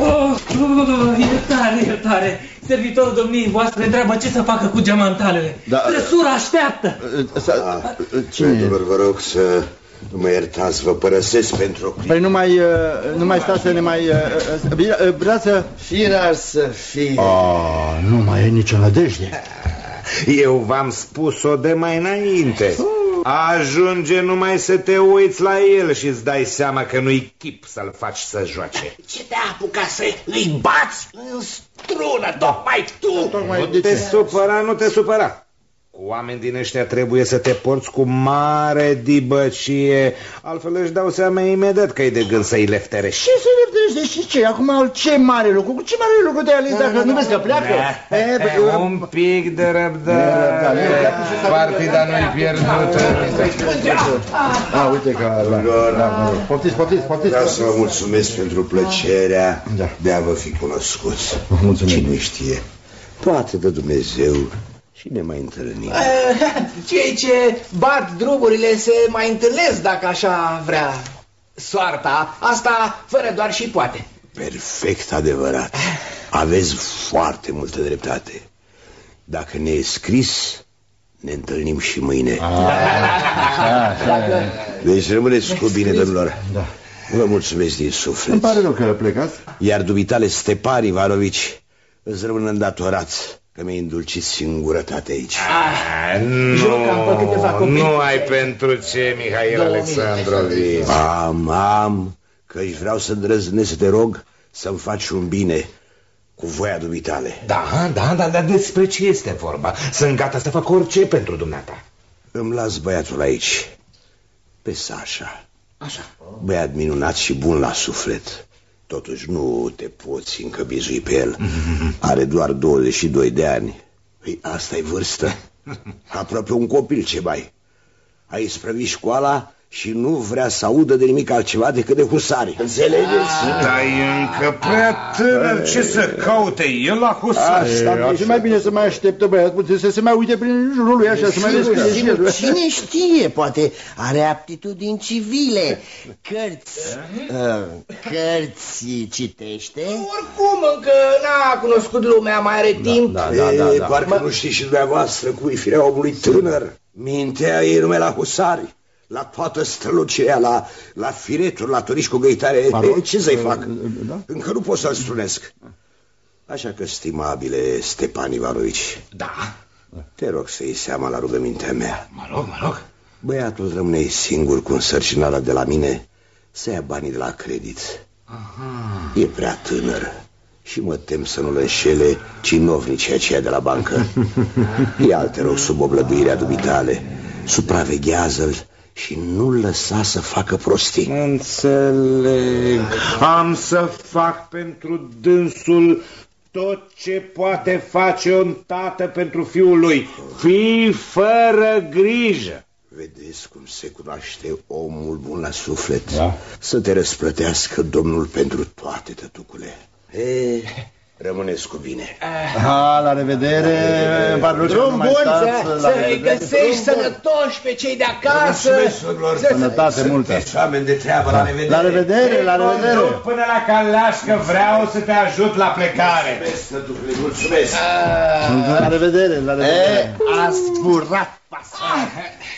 Oh, oh, iertare, iertare. Servitorul domniei voastre întreabă ce să facă cu geamantalele. Da. Trăsura așteaptă. Ă, să- ă, Cine? Fetelor, vă rog să nu mă iertați, vă părăsesc pentru o clipă. Păi nu mai, ă, nu mai stați să ne mai... ă, ă, Bine, ă, vrea să... Firar să fie. Ah, nu mai e nicio nădejde. Eu v-am spus-o de mai înainte. Ajunge numai să te uiți la el și îți dai seama că nu-i chip să-l faci să joace. Ce te-a apucat să îi bați în strună, tocmai tu? Tocmai Nu de te ce? supăra, nu te supăra. Cu oameni din ăștia trebuie să te porți cu mare dibăcie, altfel își dau seama imediat că e de gând să-i lefterești. Ce să ne și ce? Acum ce mare lucru? Cu ce mare lucru te-ai ales dacă nu vezi că pleacă? E, bă, eu- Un pic de răbdare, răbdare. partida nu-i pierdută. A, uite că... Da, da, mă rog. Poftiți, poftiți, poftiți. Vreau să vă mulțumesc pentru plăcerea Da. de a vă fi cunoscuți. mulțumim. Cine știe, poate de Dumnezeu și ne mai întâlnim. Cei ce bat drumurile se mai întâlnesc dacă așa vrea soarta. Asta fără doar și poate. Perfect adevărat. Aveți foarte multă dreptate. Dacă ne e scris, ne întâlnim și mâine. Deci rămâneți cu bine, domnilor. Da. Vă mulțumesc din Îmi suflet. pare rău că plecați. Iar dubitale Stepan Ivanovici îți rămân îndatorați că mi-ai îndulcit singurătate aici. Ah, Jucam pe câteva Nu, copii. nu ai pentru ce, Mihail Două Alexandrovici. Am, am, că își vreau să îndrăznesc să te rog să-mi faci un bine cu voia dubitale. Da, da, da, dar despre ce este vorba? Sunt gata să fac orice pentru dumneata. Îmi las băiatul aici, pe Sasha. Așa. Băiat minunat și bun la suflet. Totuși nu te poți încă bizui pe el. Are doar 22 de ani. Păi asta e vârstă. Aproape un copil ce mai. a isprăvit școala și nu vrea să audă de nimic altceva decât de husari. Înțelegeți? Dar e încă prea tânăr, ce să caute el la husari? Asta, e mai bine să mai așteptă băiatul, să se mai uite prin jurul lui așa, să mai Sigur, descrie și sigur, el. cine știe, poate are aptitudini civile. Cărți, uh, cărți citește? Oricum, încă n-a cunoscut lumea, mai are timp. Da, da, da, da. Parcă nu știți și dumneavoastră cui firea omului tânăr. Mintea ei numai la husari. La toată strălucirea, la, la fireturi, la turiști cu găitare. E, ce să-i fac? Da? Încă nu pot să-l strunesc. Așa că, stimabile Stepan Ivanovici, Da, te rog să iei seama la rugămintea mea. mă rog, mă rog. Băiatul rămâne singur cu însărcinarea de la mine să ia banii de la credit. E prea tânăr și mă tem să nu-l înșele cinovnicii aceia de la bancă. Ia te rog sub oblăduirea dubitale, supraveghează-l și nu-l lăsa să facă prostii. Înțeleg. Am să fac pentru dânsul tot ce poate face un tată pentru fiul lui. Fii fără grijă. Vedeți cum se cunoaște omul bun la suflet? Da. Să te răsplătească Domnul pentru toate, tătucule. E, rămâneți cu bine. Ha, la revedere, Barluță, Drum nu mai bun stați, să, la să-i revedere. găsești sănătoși pe cei de acasă. Sănătate multă. Sunteți oameni de treabă, la revedere. La revedere, la revedere. Conduc până la Caleașcă, vreau să te ajut la plecare. Mulțumesc, tătucule, mulțumesc. La revedere, la revedere. E, a zburat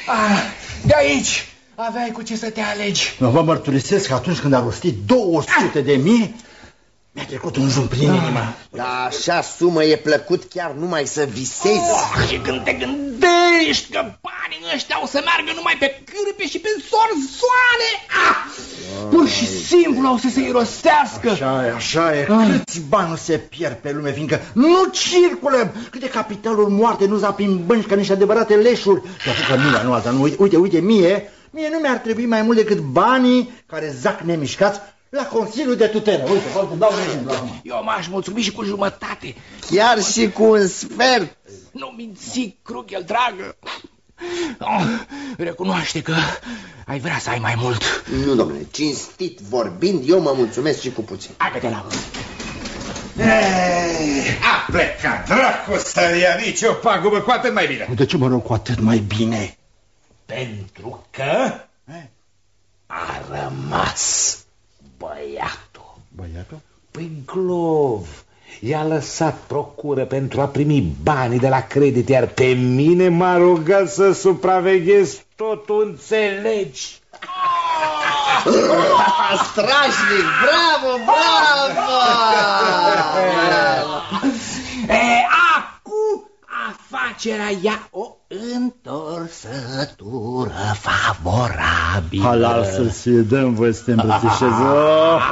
Ah, de aici aveai cu ce să te alegi. Nu vă mărturisesc că atunci când a rostit 200 de mii, mi-a trecut un jum prin inimă. La așa sumă e plăcut chiar numai să visezi. Oh, și când te gândești că banii ăștia o să meargă numai pe cârpe și pe zorzoane, ah, pur și simplu o să se irosească. Așa e, așa e. Câți bani nu se pierd pe lume, fiindcă nu circulă. Câte capitaluri moarte nu zac prin bănci ca niște adevărate leșuri. Și că mie, nu alta, nu, uite, uite, uite, mie, mie nu mi-ar trebui mai mult decât banii care zac nemișcați la Consiliul de Tutelă. Uite, uite, dau un exemplu acum. Eu m-aș mulțumi și cu jumătate. Chiar și cu un sfert. Nu minți, Cruchel, dragă. Oh, recunoaște că ai vrea să ai mai mult. Nu, domnule, cinstit vorbind, eu mă mulțumesc și cu puțin. Hai la A plecat, dracu să ia nici o pagubă, cu atât mai bine. De ce mă rog cu atât mai bine? Pentru că A rămas băiatul. Băiatul? Păi Glov i-a lăsat procură pentru a primi banii de la credit, iar pe mine m-a rugat să supraveghez totul, înțelegi? Strașnic, bravo, bravo! E, acum afacerea ia o întorsătură favorabilă. Halal să-ți dăm voi să te îmbrățișez. Oh,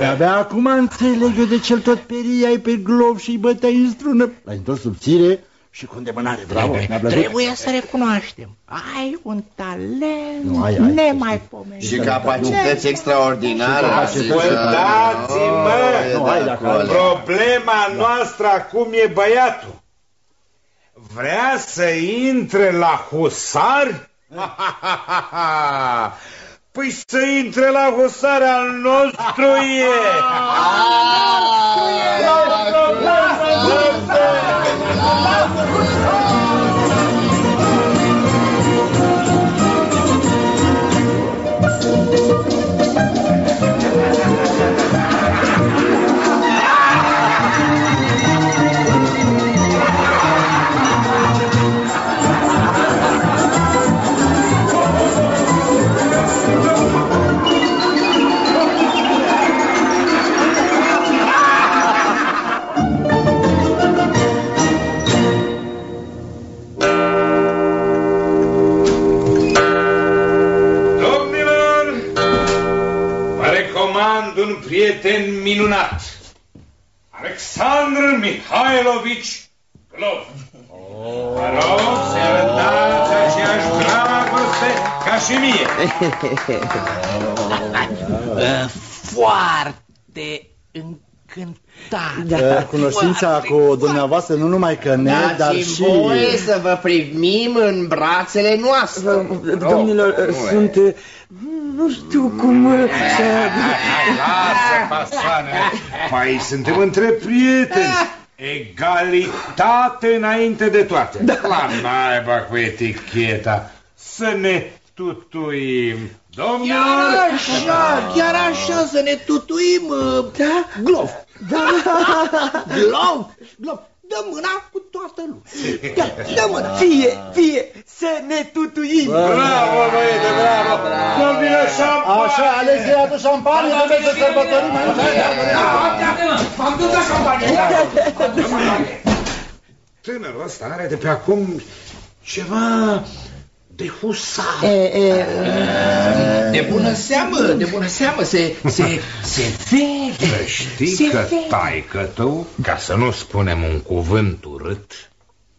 abia acum înțeleg eu de ce tot periai pe glov și îi băteai în strună. L-ai întors subțire și cu îndemânare. Bravo, mi-a plăcut. Trebuie să recunoaștem. Ai un talent Nu, ai, ai. nemaipomenit. Și capacități extraordinare. Ascultați-mă! Nu, hai de acolo. Problema noastră acum e băiatul. Vrea să intre la husar? Păi să intre la husar al nostru e! Domnilor, prieten minunat. Alexandru Mihailovici Glov. Vă rog să arătați aceeași dragoste ca și mie. Uh, Foarte încântat. Da. Cunoștința cu dumneavoastră nu numai că ne, dar Dați-mi și... voie să vă primim în brațele noastre. Domnilor, sunt... uh, Nu știu cum uh, să... Lasă, pasoane! Păi suntem între prieteni. Egalitate înainte de toate. Da. La naiba cu eticheta. Să ne tutuim. Domnilor! Chiar așa, chiar așa să ne tutuim, uh, da? Glov. Da. Glov, glov. Dă mâna cu toată lumea. Da, dă mâna. Fie, fie, să ne tutuim! Bravo, băiete, bravo! Domnule șampanie! Așa, Alex, ia tu șampanie, trebuie să sărbătorim aici. Am dus la campanie. Tânărul ăsta are de pe acum ceva de husar. E, e, De bună seamă, de bună seamă, se, se, se vede. Să știi Se că vede. taică tău, ca să nu spunem un cuvânt urât,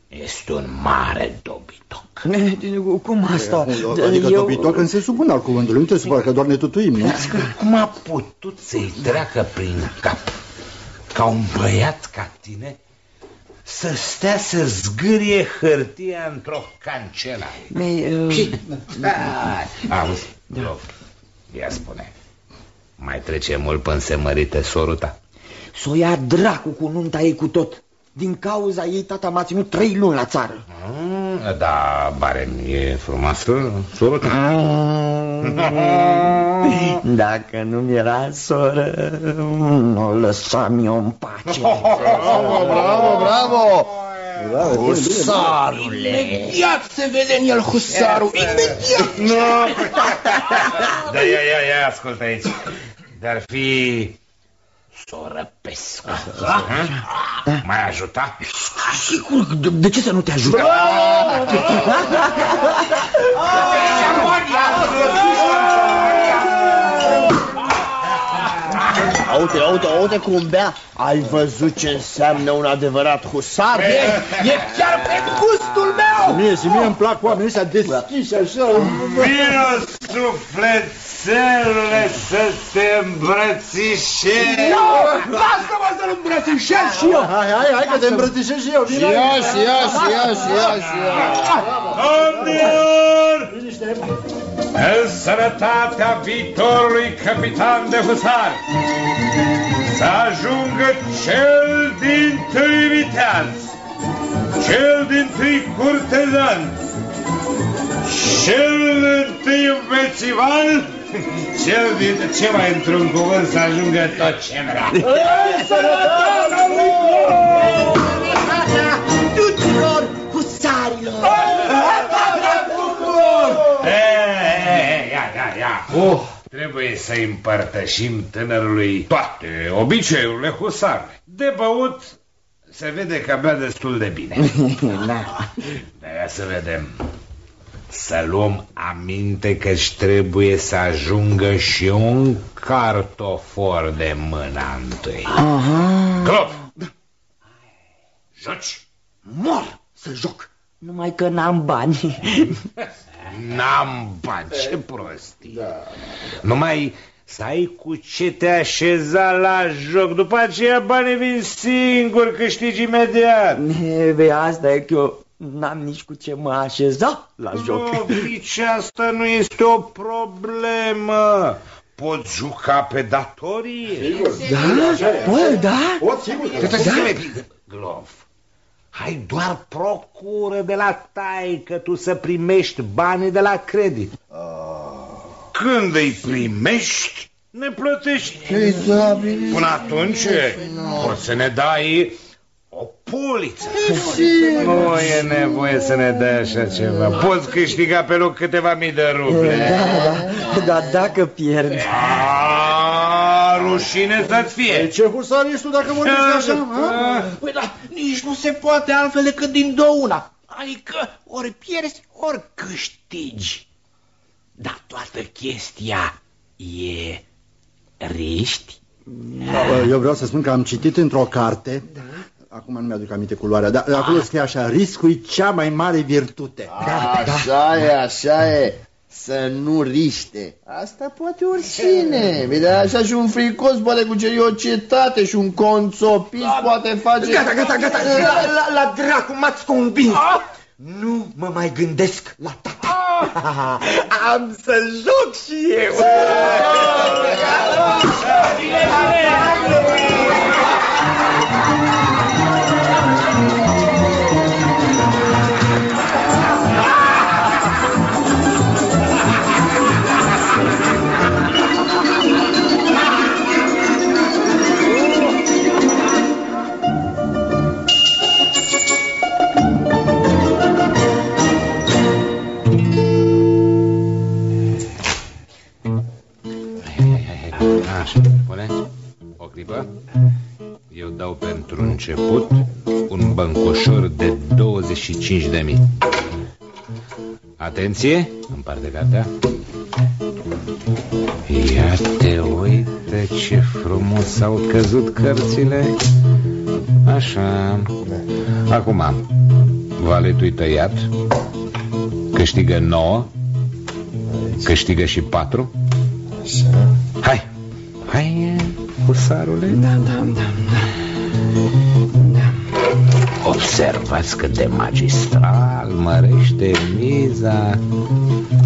Este un mare dobitoc. cum asta? Adică dobitoc în sensul bun al cuvântului, nu te supăra că doar ne tutuim, nu? cum a putut să-i treacă prin cap ca un băiat ca tine să stea să zgârie hârtia într-o cancelare? Mei, uh, Da, auzi, Glov, ia spune, mai trece mult până se mărite soruta? S-o ia dracu cu nunta ei cu tot. Din cauza ei, tata m-a ținut trei luni la țară. Mm, da, bare, e frumoasă soruta? Dacă nu-mi era soră, nu o lăsam eu în pace. Bravo, bravo, bravo! Husarule! Imediat se vede în el husarul, imediat! Nu! Da, ia, ia, ia, ascultă aici. Dar fi soră pescu. Mai ajuta? Sigur, de, de ce să nu te ajut? Aute, aute, aute cum bea. Ai văzut ce înseamnă un adevărat husar? E chiar pe gustul meu! Mie și mie îmi plac oamenii ăștia deschiși așa. Vino, sufletelule, să te îmbrățișezi. Lasă-mă să-l îmbrățișez și eu! Hai, hai, hai că te îmbrățișez și eu. Vino. Ia, și ia, și ia, și ia, și ia. Domnilor! În sănătatea viitorului capitan de husari să ajungă cel din tâi viteaz, cel din tâi curtezan, cel din tâi bețivan, cel din... ce mai într-un cuvânt să ajungă tot ce vrea. Tuturor husarilor! E, e, e, ia, ia, ia. Uh, trebuie să împărtășim tânărului toate obiceiurile husarului. De băut se vede că bea destul de bine. Da, ia să vedem. Să luăm aminte că își trebuie să ajungă și un cartofor de mâna întâi. Glop! Joci! Mor să joc! Numai că n-am bani. N-am bani, ce prostii. Da. Numai să ai cu ce te așeza la joc, după aceea banii vin singuri, câștigi imediat. Vei, asta e că eu n-am nici cu ce mă așeza la joc. Nu, nici asta nu este o problemă. Poți juca pe datorie. Da? Bă, da? Pot, sigur. Da? Glov, hai doar procură de la taică tu să primești banii de la credit. Când îi primești, ne plătești. Până atunci poți să ne dai o poliță. Nu e nevoie să ne dai așa ceva. Poți câștiga pe loc câteva mii de ruble. Da, da, dar dacă pierd... A, rușine să-ți fie. Ce husar ești tu dacă vorbești așa? ha? Păi da, nici nu se poate altfel decât din două una. Adică ori pierzi, ori câștigi. Dar toată chestia e riști. Da, Eu vreau să spun că am citit într-o carte, acum nu mi-aduc aminte culoarea, dar acolo scrie așa, riscul e cea mai mare virtute. Așa e, așa e. să nu riște. Asta poate oricine. Vede, așa și un fricos poate cuceri o cetate și un conțopis poate face... Gata, gata, gata. La, la, la dracu m-ați convins. Nu mă mai gândesc la tata. Am să joc și eu. Așa, pune o clipă. Eu dau pentru început un băncoșor de 25 de mii. Atenție, în partea cartea. Ia te uite ce frumos au căzut cărțile. Așa. Acum, valetul tăiat. Câștigă 9. Câștigă și 4. Hai, hai, husarule. Da, da, da. Observați cât de magistral mărește miza.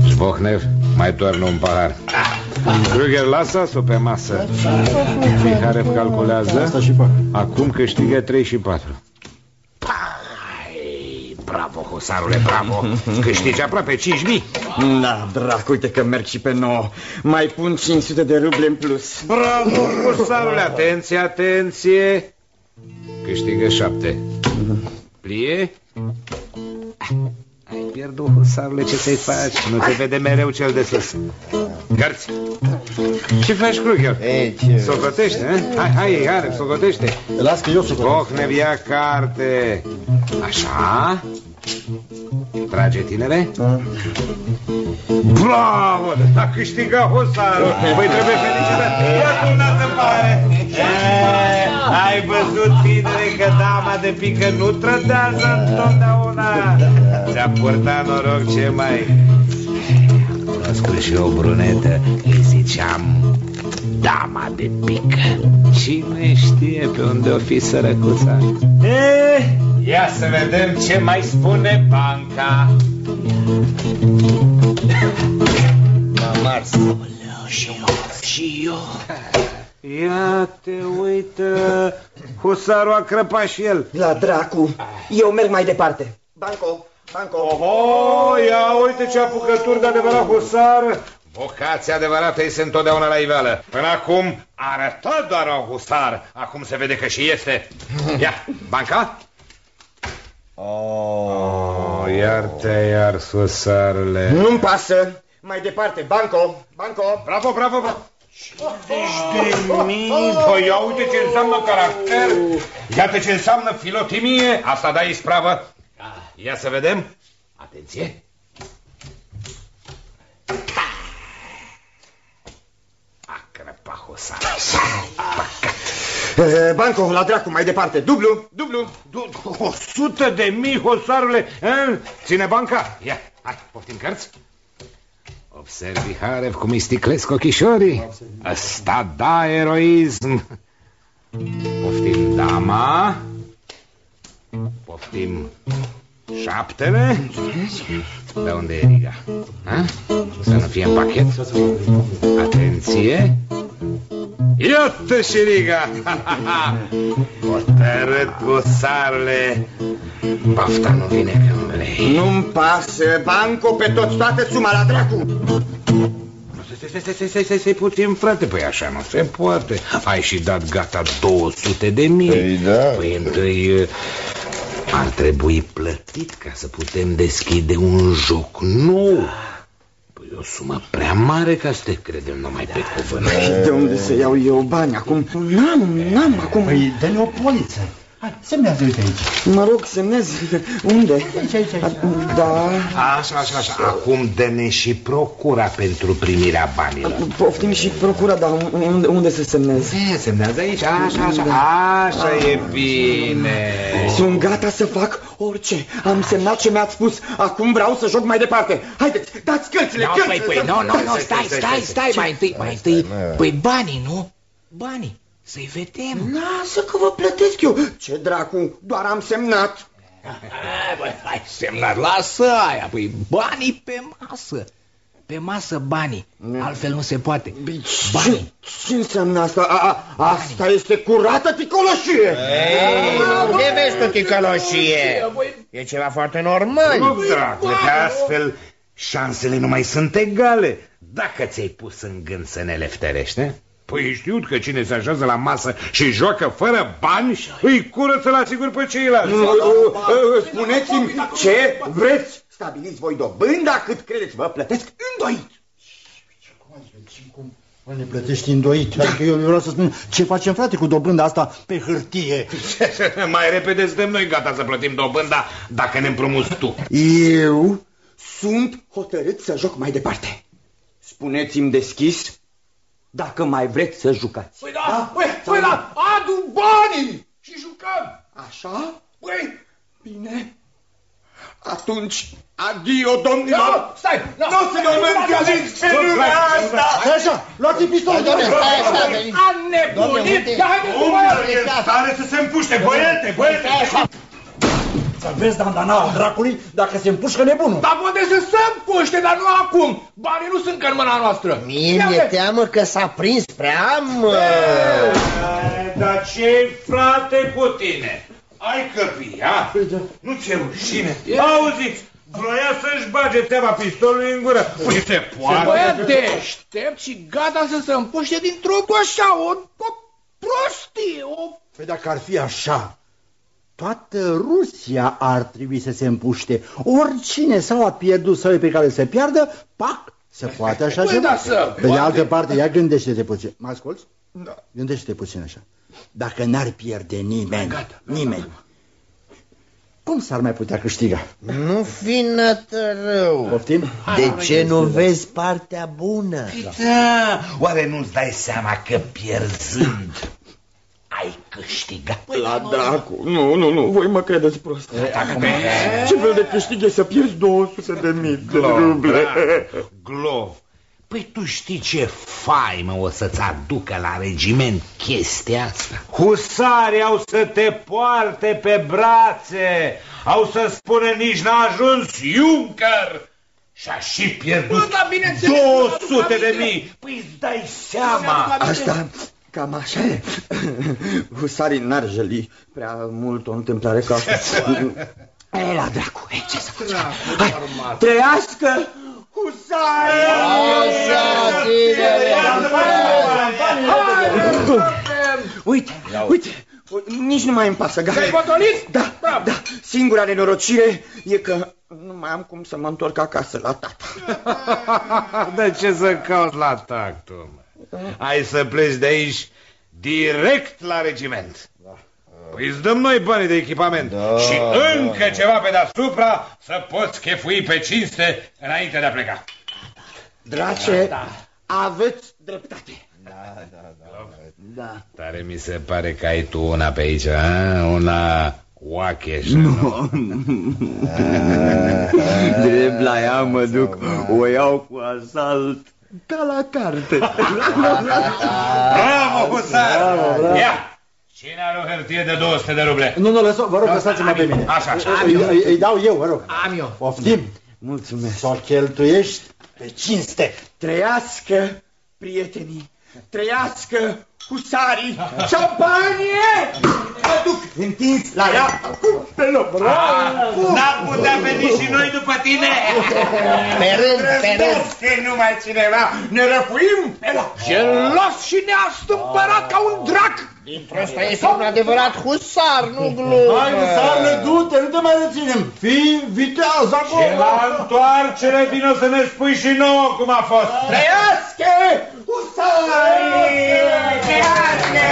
Zvohnev, mai toarnă un pahar. Kruger, lasă-o pe masă. Fiecare calculează. Asta și fac. Acum câștigă 3 și 4. Bravo, husarule, bravo. Câștigi aproape 5.000. Da, dracu, uite că merg și pe nouă. Mai pun 500 de ruble în plus. Bravo, husarule, atenție, atenție. Câștigă 7. Plie? Ai pierdut, husarule, ce să-i faci? Nu te vede mereu cel de sus. Gărți. Ce faci, Kruger? Ei, ce... Socotește, eh? Hai, hai, hai, socotește. Las că eu socotesc. Ohnev ia carte. Așa. Trage, tinere. Bravo! A câștigat husarul. Păi trebuie felicitat. Ia cum se pare. E, Ai văzut, tinere, că dama de pică nu trădează întotdeauna. Ți-a purtat noroc ce mai... Cunosc și o brunetă, îi ziceam dama de pică. Cine știe pe unde o fi sărăcuța? Eh, ia să vedem ce mai spune banca. M-a mars. Și eu. Ia te uită, husarul a crăpat și el. La dracu, eu merg mai departe. Banco, Banco. Oho, ia uite ce apucături de adevărat husar. Vocația adevărată este întotdeauna la iveală. Până acum arăta doar un husar. Acum se vede că și este. Ia, banca? Oh, iar-te iar, husarule. Nu-mi pasă. Mai departe, Banco, Banco. Bravo, bravo, bravo. de mii, păi ia uite ce înseamnă caracter, iată ce înseamnă filotimie, asta da ispravă. Ia să vedem. Atenție. A crăpa hosar. Eh, Banco, la dracu, mai departe. Dublu, dublu. Du- O sută de mii, hosarule. eh? Ține banca. Ia, hai, poftim cărți. Observi, Harev, cum îi sticlesc ochișorii. Ăsta da eroism. Poftim dama. Poftim șaptele. De unde e riga? Ha? Să nu fie în pachet? Atenție. Iată și riga! Hotărât cu sarle. Bafta nu vine când vrei. Nu-mi pasă, Banco, pe toți toate suma la dracu. Stai, stai, stai, stai, stai, stai puțin, frate, păi așa nu se poate. Ai și dat gata 200 de mii. Păi da. Păi întâi ar trebui plătit ca să putem deschide un joc nou. Păi o sumă prea mare ca să te credem numai pe cuvânt. De unde să iau eu bani acum? N-am, n-am acum. Păi, dă-ne o poliță. Hai, semnează, uite aici. Mă rog, semnez. Unde? Aici, aici, aici. Da, Așa, așa, așa. Acum dă-ne și procura pentru primirea banilor. poftim și procura, dar unde, unde să semnez? E, semnează aici, așa, așa, așa e bine. Sunt gata să fac Orice, am semnat ce mi-ați spus. Acum vreau să joc mai departe. Haideți, dați cărțile, No, cărțile. păi, păi, nu, nu, nu, stai, stai, stai, mai întâi, mai întâi. Păi banii, nu? Banii, să-i vedem. Lasă că vă plătesc eu. Ce dracu, doar am semnat. Hai, băi, hai semnat, lasă aia, păi banii pe masă. Pe masă banii, altfel nu se poate. Banii. Ce, ce înseamnă asta? A, a, asta este curată ticoloșie. Ei, de vezi tu ticăloșie? E ceva foarte normal. Nu, dragule, de astfel șansele nu mai sunt egale. Dacă ți-ai pus în gând să ne lefterești, ne? Păi e știut că cine se așează la masă și joacă fără bani, îi curăță la sigur pe ceilalți. Nu, uh, uh, Spuneți-mi ce vreți. Stabiliți voi dobânda cât credeți. Vă plătesc îndoit. Mă, ne plătești îndoit. Adică eu vreau să spun, ce facem, frate, cu dobânda asta pe hârtie? mai repede suntem noi gata să plătim dobânda dacă ne împrumuți tu. Eu sunt hotărât să joc mai departe. Spuneți-mi deschis dacă mai vreți să jucați. Păi da, păi, păi da, adu banii și jucăm. Așa? Păi, Bine. Atunci, adio, domnilor! Da, stai, da. Nu o să mă mâncați pe lumea asta! Stai așa, luați pistolul, Doamne, doamne! stai așa, veni. Am nebunit, ia haideți cu mai Stare să se împuște, băiete, băiete! Să vezi, dandana dracului, dacă se împușcă nebunul. Dar poate să se împuște, dar nu acum. Banii nu sunt în mâna noastră. Mie Ia mi-e vezi. teamă că s-a prins prea mult. Dar ce frate cu tine? Ai căpii, a? Nu ți-e rușine? Auzi, vroia să-și bage teama pistolului în gură. Păi se poate. Băiat deștept și gata să se împuște dintr-o așa, o, o prostie, o... Păi dacă ar fi așa, toată Rusia ar trebui să se împuște. Oricine sau a pierdut sau e pe care să piardă, pac, se poate așa Păi ceva. da, să Pe de poate. altă parte, ia gândește-te puțin. Mă asculți? Da. Gândește-te puțin așa. Dacă n-ar pierde nimeni, nimeni, cum s-ar mai putea câștiga? Nu fi nătărău. Poftim? De ce nu vezi partea bună? Da, oare nu-ți dai seama că pierzând ai câștigat? La dracu, nu, nu, nu, voi mă credeți prost. Ce fel de câștig e să pierzi 200 de mii de ruble? Glov, păi tu știi ce faimă o să-ți aducă la regiment chestia asta? Husarii au să te poarte pe brațe, au să spună nici n-a ajuns Juncker și-a și pierdut Bă, da, bineînțeles, 200 de mii. Păi îți dai seama. Asta, cam așa e. Husarii n-ar jăli prea mult o întâmplare ca asta. E la dracu, e, ce să facem? Hai, trăiască husarii! Așa, tinere, Uite, uite, nici nu mai îmi pasă, gata. Te-ai potolit? Da, da, singura nenorocire e că nu mai am cum să mă întorc acasă la tata. De ce să cauți la tactul? mă? Hai să pleci de aici direct la regiment. Păi îți dăm noi banii de echipament și încă ceva pe deasupra să poți chefui pe cinste înainte de a pleca. Drace, aveți dreptate. Da. Tare mi se pare că ai tu una pe aici, a? una oacheșă. Nu. Drept la ea mă duc, o iau cu asalt ca la carte. Bravo, husar! Ia! Cine are o hârtie de 200 de ruble? Nu, nu, lăsa, vă rog, lăsați-mă pe mine. Așa, așa. Îi, îi, îi dau eu, vă rog. Am eu. Poftim. Mulțumesc. Să o cheltuiești pe cinste. Trăiască prietenii, trăiască husarii, șampanie! Mă duc întins la ea pe loc. N-am putea veni și noi după tine! Pe rând, pe rând. Războște numai cineva, ne răfuim pe loc. Gelos și neastâmpărat ca un drac. Dintr-o ăsta este un adevărat husar, nu glumă. Hai, sarle, du-te, nu te mai reținem. Fii viteaz Și acolo. la întoarcere vino să ne spui și nouă cum a fost. Trăiască husarii! Trăiască!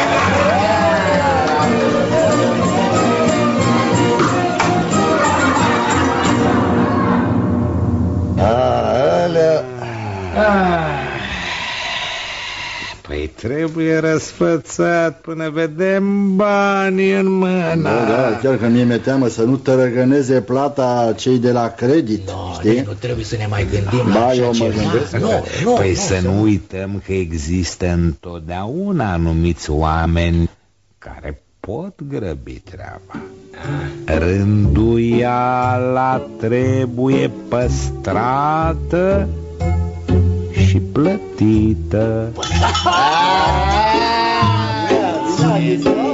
Păi trebuie răsfățat până vedem banii în mână. Da, da, chiar că mie mi-e teamă să nu tărăgăneze plata cei de la credit, No, știi? nu trebuie să ne mai gândim Ba, la așa eu mă ceva. gândesc. Nu, nu, păi nu, să nu uităm că există întotdeauna anumiți oameni care pot grăbi treaba. Rânduiala trebuie păstrată și plătită. Nu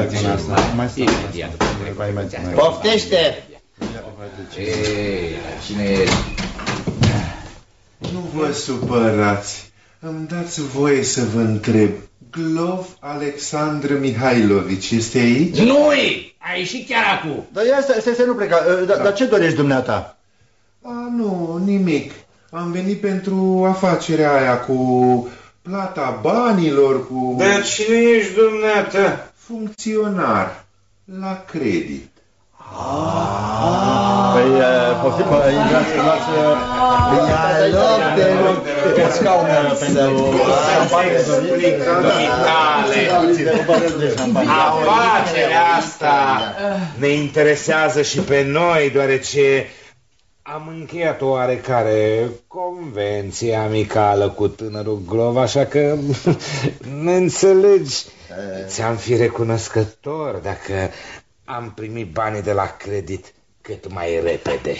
merge asta. Mai Poftește! Ei, cine e? Nu vă supărați. Îmi dați voie să vă întreb. Glov Alexandru Mihailovici este aici? Nu-i! A ieșit chiar acum. Dar ia stai, stai, stai, nu pleca. Dar dar ce dorești dumneata? A, nu, nimic. Am venit pentru afacerea aia cu plata banilor, cu Dar cine ești dumneata? Funcționar la credit. Păi, uh, poftim, păi, intrați, luați... uh, Ia loc, te rog, Pe scaune pentru șampanie de șampanie. Afacerea asta ne interesează și pe noi, deoarece am încheiat o oarecare convenție amicală cu tânărul Glov, așa că ne înțelegi. Ți-am fi recunoscător dacă am primit banii de la credit cât mai repede.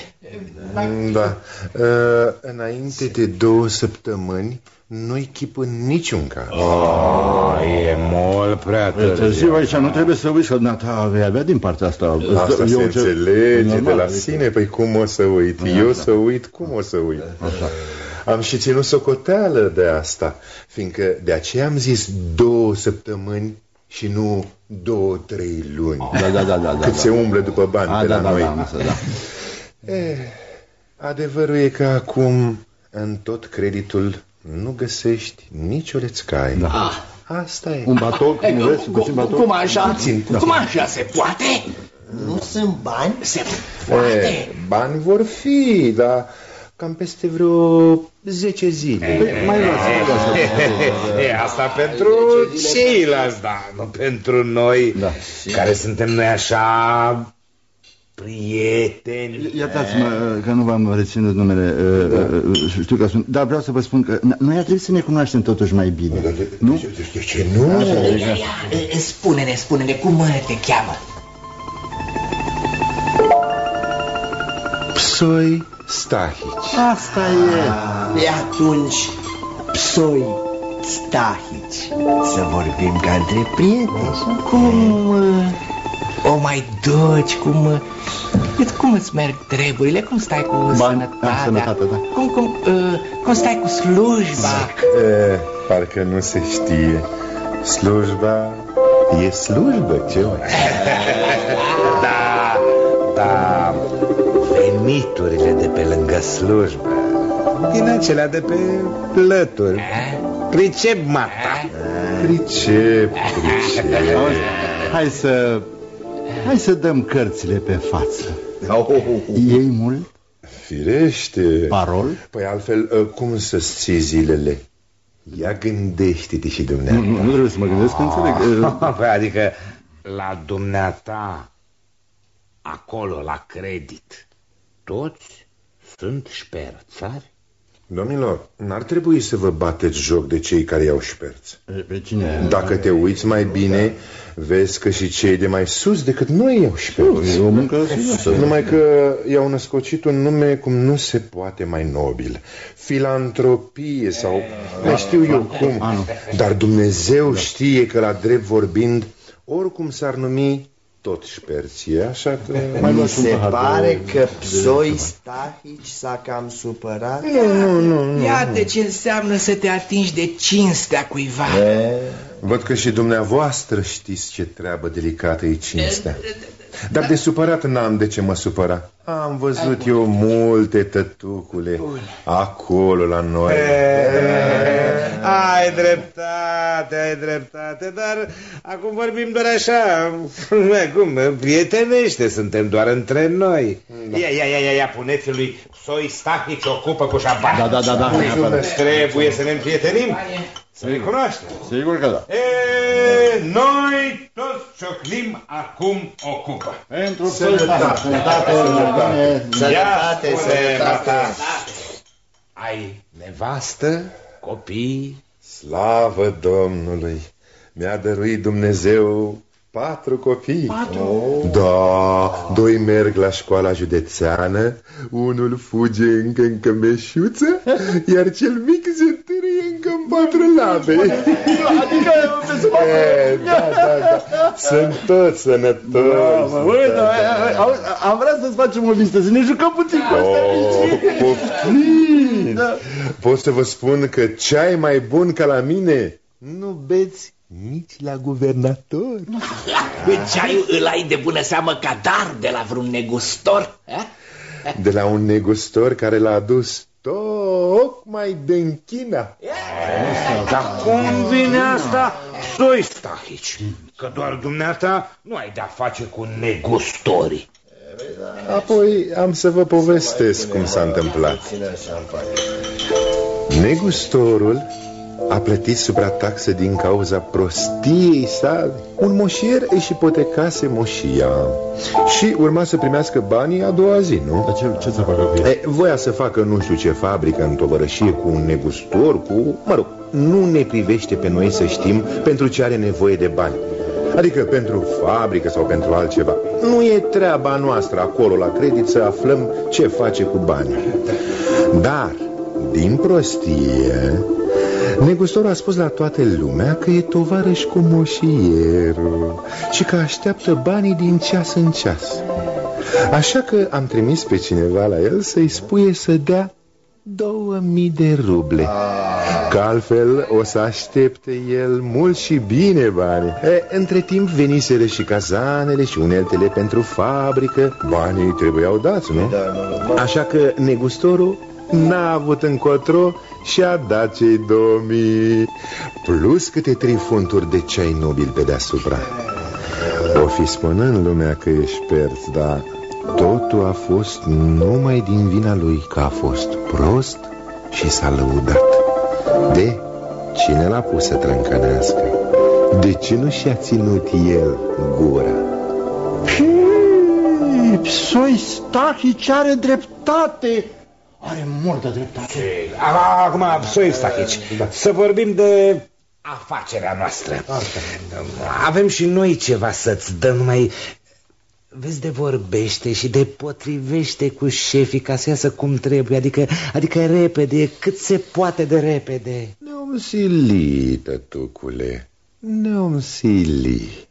Da. Uh, înainte de două săptămâni nu-i chip în niciun caz. Oh, e mult prea E târziu aici, nu trebuie să uiți că dumneata vei avea din partea asta. Asta Eu se ce- înțelege de normal, la adică- sine, păi cum o să uit? Eu să uit, cum o să uit? Am și ținut socoteală de asta, fiindcă de aceea am zis două săptămâni și nu două, trei luni. Da, da, da, da. da, Cât da. se umblă după bani A, pe da, la da, noi. da, am înțeles, da. Eh, adevărul e că acum în tot creditul nu găsești nicio lețcaie. Da. Asta e. Un batoc, nu vezi? Cum, Puțin batoc? cum așa? Puțin, Cum puțin. așa se poate? Nu sunt bani? Se poate? Eh, bani vor fi, dar cam peste vreo 10 zile. Păi, mai lasă. E asta pentru ceilalți, da, nu pentru noi, Da. care suntem noi așa prieteni. Iertați-mă că nu v-am reținut numele, uh, uh, știu că sunt, dar vreau să vă spun că n- noi ar trebui să ne cunoaștem totuși mai bine. Nu? De ce nu? Așa, adică- Ia, e, Spune-ne, spune-ne, cum te cheamă? Psoi Stahici. Asta e. E atunci Psoi Stahici Să vorbim ca între prieteni Cum uh, o mai duci, cum, uh, uite, cum îți merg treburile, cum stai cu Bani, sănătatea, da, sănătate, da. Cum, cum, uh, cum stai cu slujba, Eh, parcă nu se știe. Slujba e slujbă, ce mai? Da, da, veniturile de pe lângă slujbă, din acelea de pe plături. Pricep, mata. Pricep, pricep. Auzi, Hai să... Hai să dăm cărțile pe față. Ei mult? Firește. Parol? Păi altfel, eh, cum să-ți ții zilele? Ia gândește-te și Nu, dumneavoastră. nu, nu trebuie să mă gândesc, că înțeleg. Uh, Păi adică la dumneata, acolo, la credit, toți sunt șperțari? Domnilor, n-ar trebui să vă bateți joc de cei care iau șperți. Pe cine? Dacă te uiți mai bine, vezi că și cei de mai sus decât noi iau șperți. E o muncă serioasă. Numai că i-au născocit un nume cum nu se poate mai nobil. Filantropie sau mai știu eu cum. Dar Dumnezeu știe că la drept vorbind oricum s-ar numi tot șperție, așa că... Mai Mi se pare că Psoi Stahici s-a cam supărat. Nu, nu, nu, nu. Iată ce înseamnă să te atingi de cinstea cuiva. E... Văd că și dumneavoastră știți ce treabă delicată e cinstea. Dar de supărat n-am de ce mă supăra. Am văzut eu multe tătucule acolo la noi. Ai dreptate, ai dreptate, dar acum vorbim doar așa, cum, prietenește, suntem doar între noi. Da. Ia, ia, ia, ia, ia, puneți lui Soi Stahici ocupă cu șabat. Da, da, da, da. Trebuie să ne împrietenim. Să recunoaște. Sigur că da. E, noi toți cioclim acum ocupă. Pentru sănătate, sănătate, sănătate, sănătate, sănătate. Ai nevastă, copii? Slavă Domnului! Mi-a dăruit Dumnezeu Patru copii. Patru? Oh. Da, doi merg la școala județeană, unul fuge încă în cămeșuță, iar cel mic se târie încă în patru labe. Adică, e, da, da, da. Sunt toți sănătoși. Da, mă, da, da, am vrea să-ți facem o listă, să ne jucăm puțin cu asta. Oh, poftim. Da. Pot să vă spun că ceai mai bun ca la mine nu beți nici la guvernator. Ceaiul îl ai de bună seamă ca dar de la vreun negustor? De la un negustor care l-a adus tocmai din China. Dar cum vine asta? Soi stahici, că doar dumneata nu ai de-a face cu negustori. Apoi am să vă povestesc cum s-a întâmplat. Negustorul a plătit suprataxă din cauza prostiei sale. Un moșier își ipotecase moșia și urma să primească banii a doua zi, nu? Dar ce, ce să facă cu e, Voia să facă nu știu ce fabrică în tovărășie cu un negustor, cu... Mă rog, nu ne privește pe noi să știm pentru ce are nevoie de bani. Adică pentru fabrică sau pentru altceva. Nu e treaba noastră acolo la credit să aflăm ce face cu banii. Dar, din prostie, Negustorul a spus la toată lumea că e tovarăș cu moșierul și că așteaptă banii din ceas în ceas. Așa că am trimis pe cineva la el să-i spuie să dea 2000 de ruble Că altfel o să aștepte el mult și bine bani e, Între timp veniseră și cazanele și uneltele pentru fabrică Banii trebuiau dați, nu? Da, Așa că negustorul n-a avut încotro și a dat cei 2000 Plus câte trei funturi de ceai nobil pe deasupra O fi spunând lumea că ești perț, dar totul a fost numai din vina lui că a fost prost și s-a lăudat De cine l-a pus să trâncănească? De ce nu și-a ținut el gura? Psoi Stahici are dreptate are multă dreptate. Acum, Psoi Stahici, da. să vorbim de afacerea noastră. Avem și noi ceva să-ți dăm, numai vezi de vorbește și de potrivește cu șefii ca să iasă cum trebuie, adică, adică repede, cât se poate de repede. Ne-om sili, tătucule, ne-om sili.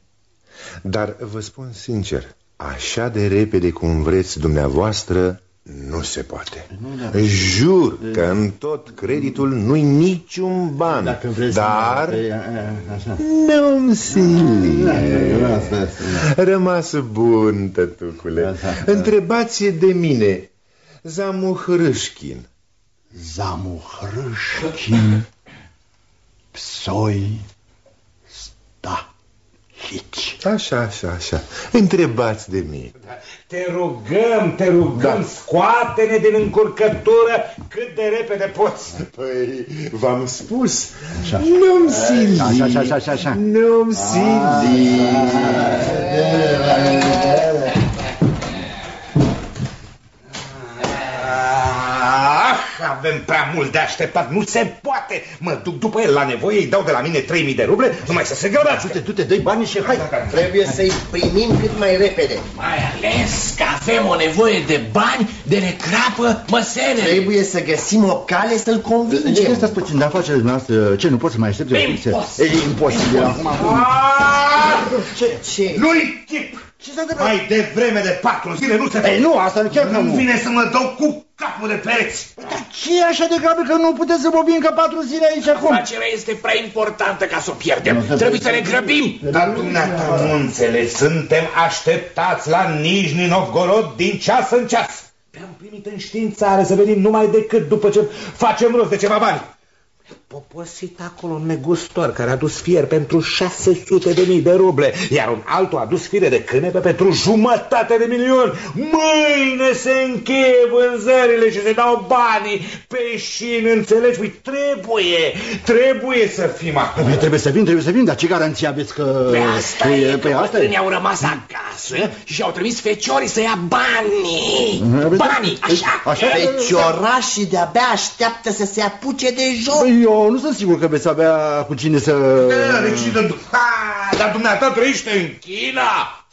Dar vă spun sincer, așa de repede cum vreți dumneavoastră, nu se poate. Nu, Jur că în tot creditul nu-i niciun ban. Dacă vreți Dar... Nu-mi Rămas bun, tătucule. Întrebați de mine. Zamuhrâșchin. Zamuhrâșchin. Psoi. Sta. Hici. Așa, așa, așa. Întrebați de mine. Te rugăm, te rugăm, da. scoate-ne din încurcătură cât de repede poți. Păi, v-am spus, nu-mi sili. Așa, așa, așa, așa, așa. Nu-mi sili. Avem prea mult de așteptat, nu se poate. Mă duc după el la nevoie, îi dau de la mine 3000 de ruble, numai să se grăbească. Du-te, du-te, dă banii și hai. Trebuie să-i primim cât mai repede. Mai ales că avem o nevoie de bani, de necrapă măsele. Trebuie să găsim o cale să-l convingem. Ce stați puțin de afacerile noastre? Ce, nu poți să mai aștepți? Imposibil. E imposibil acum. Ce? Ce? Nu-i chip! Ce s-a întâmplat? Mai devreme de patru zile nu se Ei, nu, asta chiar că Nu nu. vine să mă dau cu capul de pereți! Dar ce e așa de grabă că nu puteți să vorbim încă patru zile aici acum? Afacerea este prea importantă ca să o pierdem. Nu, Trebuie să ne grăbim. Dar dumneata nu înțeles, suntem așteptați la Nijni Novgorod din ceas în ceas. Te-am primit în științare să venim numai decât după ce facem rost de ceva bani. Poposit acolo un negustor care a dus fier pentru 600 de mii de ruble, iar un altul a dus fire de cânepe pentru jumătate de milion. Mâine se încheie vânzările și se dau banii pe șin, înțelegi? Păi trebuie, trebuie să fim acolo. Păi, Trebuie să vin, trebuie să vin, dar ce garanție aveți că... Pe asta că e, pe că asta e? bătrânii au rămas acasă și au trimis feciorii să ia banii. Banii, așa. Așa? Feciorașii de-abia așteaptă să se apuce de joc. Băi, eu nu sunt sigur că veți avea cu cine să... Da, deci, da, ha, dar dumneata trăiește în China?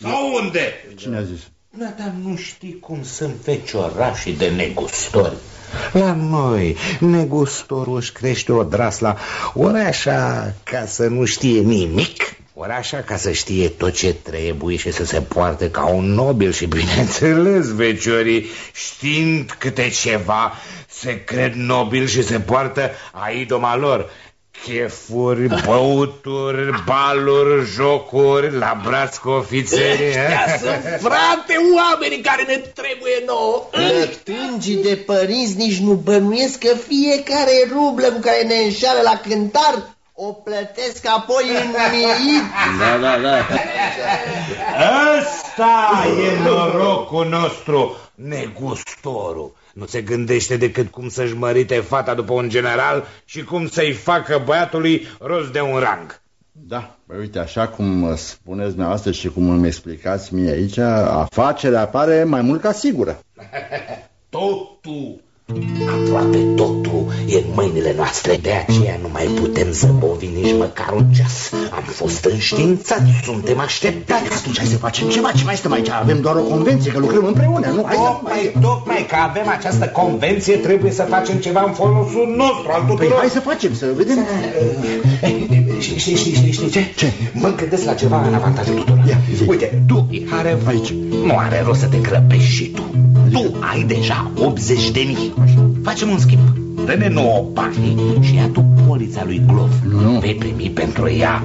Sau unde? Cine a zis? Dumneata nu știi cum sunt feciorașii de negustori. La noi, negustorul își crește o drasla ori așa ca să nu știe nimic, ori așa ca să știe tot ce trebuie și să se poarte ca un nobil și bineînțeles, feciorii, știind câte ceva, se cred nobil și se poartă a idoma lor. Chefuri, băuturi, baluri, jocuri, la braț cu ofițerii. Ăștia sunt, frate, oamenii care ne trebuie nouă. Plătângii de părinți nici nu bănuiesc că fiecare rublă cu care ne înșală la cântar o plătesc apoi în miit. Da, da, da. Ăsta e norocul nostru, negustorul. Nu se gândește decât cum să-și mărite fata după un general și cum să-i facă băiatului rost de un rang. Da, băi, uite, așa cum spuneți dumneavoastră și cum îmi explicați mie aici, afacerea pare mai mult ca sigură. Totul, Aproape totul e în mâinile noastre, de aceea nu mai putem zăbovi nici măcar un ceas. Am fost înștiințați, suntem așteptați. Atunci hai să facem ceva, ce mai stăm aici? Avem doar o convenție, că lucrăm împreună, nu? Hai să... Tocmai, tocmai că avem această convenție, trebuie să facem ceva în folosul nostru, al Păi tuturor. hai să facem, să vedem. Știi, știi, știi, știi, știi ce? Ce? Mă gândesc la ceva în avantajul tuturor. Ia, zi. Uite, tu, Iharev, Aici. nu are rost să te grăbești și tu. Tu ai deja 80 de mii. Facem un schimb. Dă-ne nouă banii și ia tu polița lui Glov. Nu. Vei primi pentru ea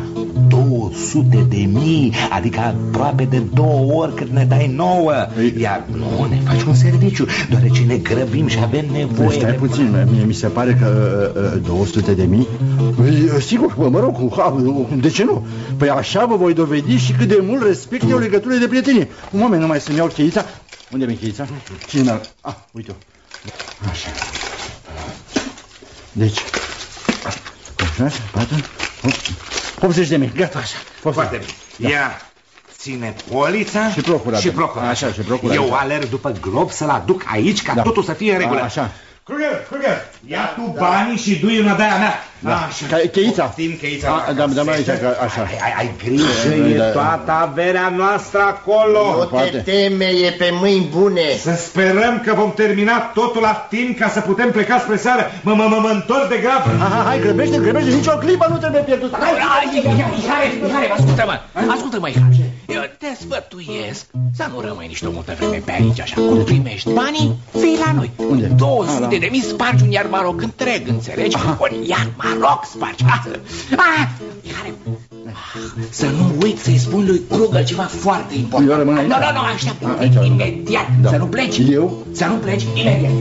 200 de mii, adică aproape de două ori cât ne dai nouă. Ei. Iar nu ne faci un serviciu, deoarece ne grăbim și avem nevoie Stai de puțin, mie mi se pare că uh, uh, 200 de mii Păi, uh, Sigur, mă, mă rog, ha, uh, de ce nu? Păi așa vă voi dovedi și cât de mult respect eu legăturile de prietenie Un moment, numai să-mi iau cheița Unde mi cheița? Cine mi-a... Ah, uite-o Așa Deci 6, 4, 80 de mii, gata așa Foarte bine. Ia, ține polița Și procura. și procura. Așa, și procura. Eu alerg după glob să-l aduc aici ca Da. totul să fie în regulă. A, așa. Kruger, Kruger, ia tu banii și du-i una de-aia mea. Da. Așa. Ca- cheița. Poftim cheița. A, da, da, aici, că- așa. Ai, ai, ai grijă, Da, da. e toată averea noastră acolo. Nu te poate. teme, e pe mâini bune. Să sperăm că vom termina totul la timp ca să putem pleca spre seară. Mă, mă, mă, mă întorc de grab. Hai, hai, hai, grăbește, grăbește, nicio clipă nu trebuie pierdută Hai, Ihare, Ihare, ascultă-mă, ascultă-mă, Ihare. Eu te sfătuiesc să nu rămâi niște o multă vreme pe aici, așa. Cum primești banii, vii la noi. Unde? 200 Ah, da. de mii spargi un iar maroc întreg, înțelegi? Un iar maroc spargi. Ah, ah, Ihare, să nu uit să-i spun lui Krugel ceva foarte important. Eu rămân aici? Nu, nu, nu, așteaptă Ah, un aici pic, rămân. imediat. Da. Să nu pleci. Eu? Să nu pleci, imediat.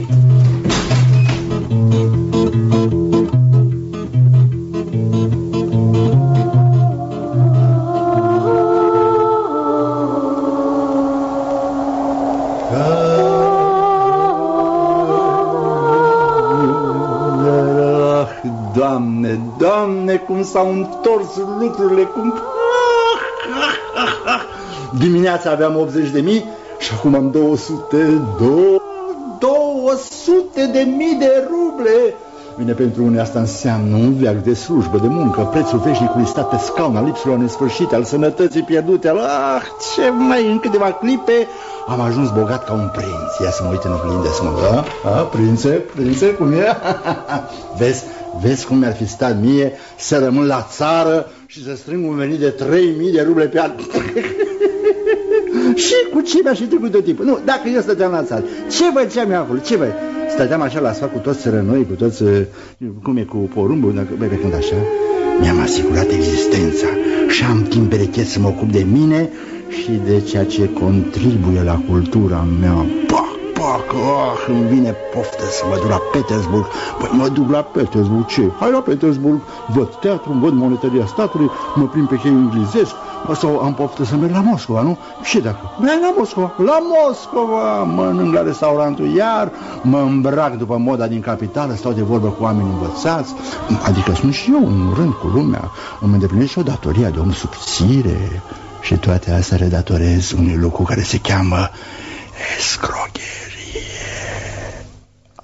Cum s-au întors lucrurile, cum... Dimineața aveam 80 de mii și acum am 200, dou- 200 de mii de ruble. Bine, pentru unii asta înseamnă un veac de slujbă, de muncă, prețul veșnicului stat pe scaun, al lipsurilor nesfârșite, al sănătății pierdute, al... Ah, ce mai în câteva clipe am ajuns bogat ca un prinț. Ia să mă uit în oglindă, să mă da? A, prințe, prințe, cum e? vezi, vezi cum mi-ar fi stat mie să rămân la țară și să strâng un venit de 3000 de ruble pe an. și cu ce mi-a și trecut tot timpul. Nu, dacă eu stăteam la țară, ce făceam eu acolo? Ce băi? Stăteam așa la sfat cu toți sărănoi, cu toți, uh, cum e, cu porumbul, dacă, băi, pe când așa, mi-am asigurat existența și am timp berechet să mă ocup de mine și de ceea ce contribuie la cultura mea. Pac, pac, ah, îmi vine poftă să mă duc la Petersburg. Păi mă duc la Petersburg, ce? Hai la Petersburg, văd teatru, văd monetăria statului, mă prind pe chei englezesc, sau am poftă să merg la Moscova, nu? Și dacă? Merg la Moscova, la Moscova, mănânc la restaurantul iar, mă îmbrac după moda din capitală, stau de vorbă cu oameni învățați, adică sunt și eu în rând cu lumea, îmi îndeplinesc și o datoria de om subțire și toate astea le datorez unui lucru care se cheamă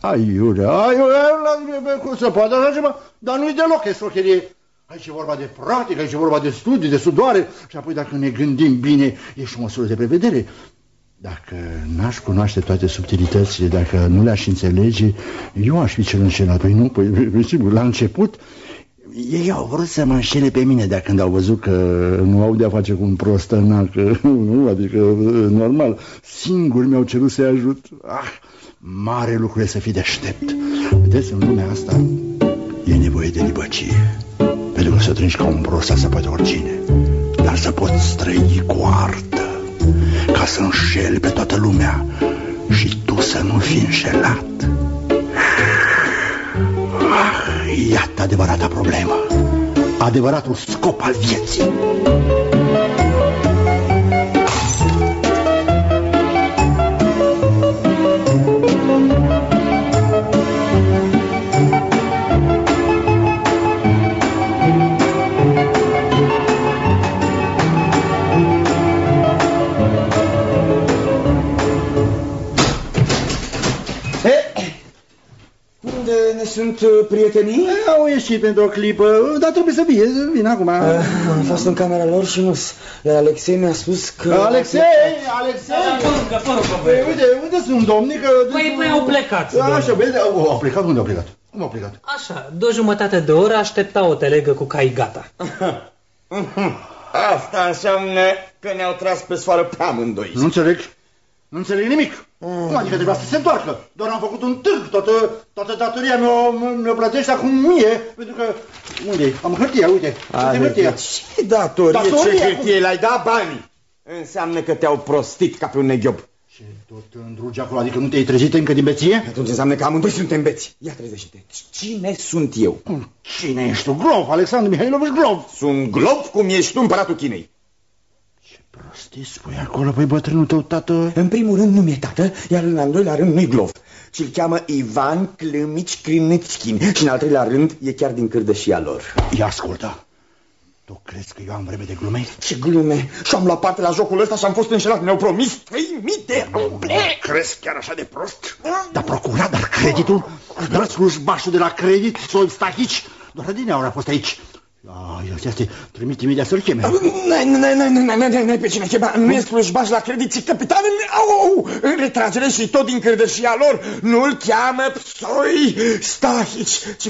escrocherie. Aiule, aiule, cum se poate așa ceva? Dar nu-i deloc escrocherie. Aici e vorba de practică, aici e vorba de studii, de sudoare și apoi dacă ne gândim bine, e și o măsură de prevedere. Dacă n-aș cunoaște toate subtilitățile, dacă nu le-aș înțelege, eu aș fi cel înșelat. Păi nu, păi, păi sigur, la început ei au vrut să mă înșele pe mine de când au văzut că nu au de-a face cu un prostănac, nu, adică normal, singur mi-au cerut să-i ajut. Ah, mare lucru e să fii deștept. Vedeți, în lumea asta e nevoie de libăcie. Pentru că să trăiești ca un prost, asta poate oricine. Dar să poți trăi cu artă, ca să înșeli pe toată lumea și tu să nu fii înșelat. Ah, iată adevărata problemă, adevăratul scop al vieții. Sunt uh, prietenii? Au ieșit pentru o clipă, dar trebuie să vie, vin acum. Uh, am fost în camera lor și nu Iar Alexei mi-a spus că... Alexei, Alexei! Poruncă, poruncă, păi, uite, uite sunt domnii că... Păi, păi au plecat. Așa, băi, au plecat, unde au plecat? Cum au plecat? Așa, două jumătate de oră aștepta o telegă cu cai gata. Asta înseamnă că ne-au tras pe soară pe amândoi. Nu înțeleg. Nu înțeleg nimic. Mm. Cum adică trebuia să se întoarcă? Doar am făcut un târg, toată, toată datoria mi-o mi plătește acum mie, pentru că... unde Am hârtia, uite, uite hârtia. Ce datorie, datoria, ce hârtie? L-ai dat banii? Înseamnă că te-au prostit ca pe un neghiob. Ce tot îndrugi acolo, adică nu te-ai trezit încă din beție? Atunci înseamnă că amândoi suntem beți. Ia trezește-te. Cine sunt eu? Cine ești tu? Glov, Alexandru Mihailovici Glov. Sunt Glov cum ești tu împăratul Chinei. Prostii spui acolo, păi bătrânul tău tată? În primul rând nu mi-e tată, iar în al doilea rând nu-i glov, ci îl cheamă Ivan Climici Crinățchin și în al treilea rând e chiar din cârdășia lor. Ia ascultă, tu crezi că eu am vreme de glume? Ce glume? Și-am luat parte la jocul ăsta și am fost înșelat. Mi-au promis 3000 de ruble. Crezi chiar așa de prost? Dar procura, dar creditul? Dar slujbașul de la credit, Sol Stahici, doar din aur a fost aici. Ah, eu te trimit imediat să-l cheme. N-ai pe cine chema, nu e slujbaș la credit, ci capitan au, în retragere și tot din cârdășia lor. Nu-l cheamă Psoi Stahici, ci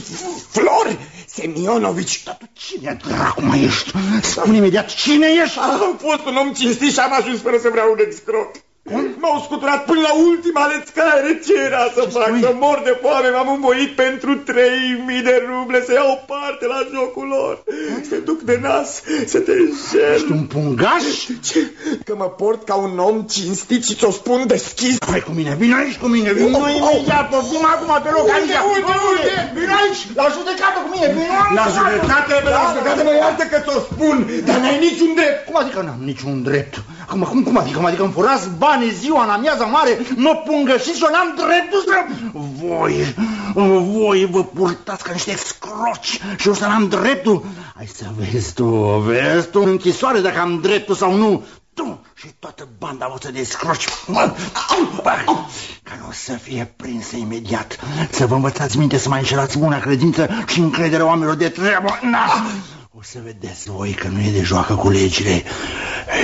Flor Semionovici. Dar tu cine dracu mai ești? Spune imediat cine ești? Am fost un om cinstit și am ajuns fără să vreau un excroc. M-au scuturat până la ultima lețcare. Ce era să Ce fac? Să mor de foame. M-am învoit pentru 3000 de ruble să iau parte la jocul lor. Să duc de nas, să te înșel. Ești un pungaș? Ce? Că mă port ca un om cinstit și ți-o spun deschis. Hai cu mine, vino aici cu mine. Vino imediat, vin acum pe loc aici. Unde, unde? Vino aici, la judecată cu mine. Vino la judecată, la judecată mă iartă că ți-o spun, dar n-ai niciun drept. Cum adică n-am niciun drept? Cum, cum, cum adică? Cum adică îmi furați bani ziua în amiază mare, mă pungășiți și eu n-am dreptul să... Voi, voi vă purtați ca niște excroci și eu să n-am dreptul. Hai să vezi tu, vezi tu în închisoare dacă am dreptul sau nu. Tu și toată banda voastră de scroci, ca nu o să fie prinsă imediat. Să vă învățați minte să mai înșelați buna credință și încrederea oamenilor de treabă. Na! O să vedeți voi că nu e de joacă cu legile.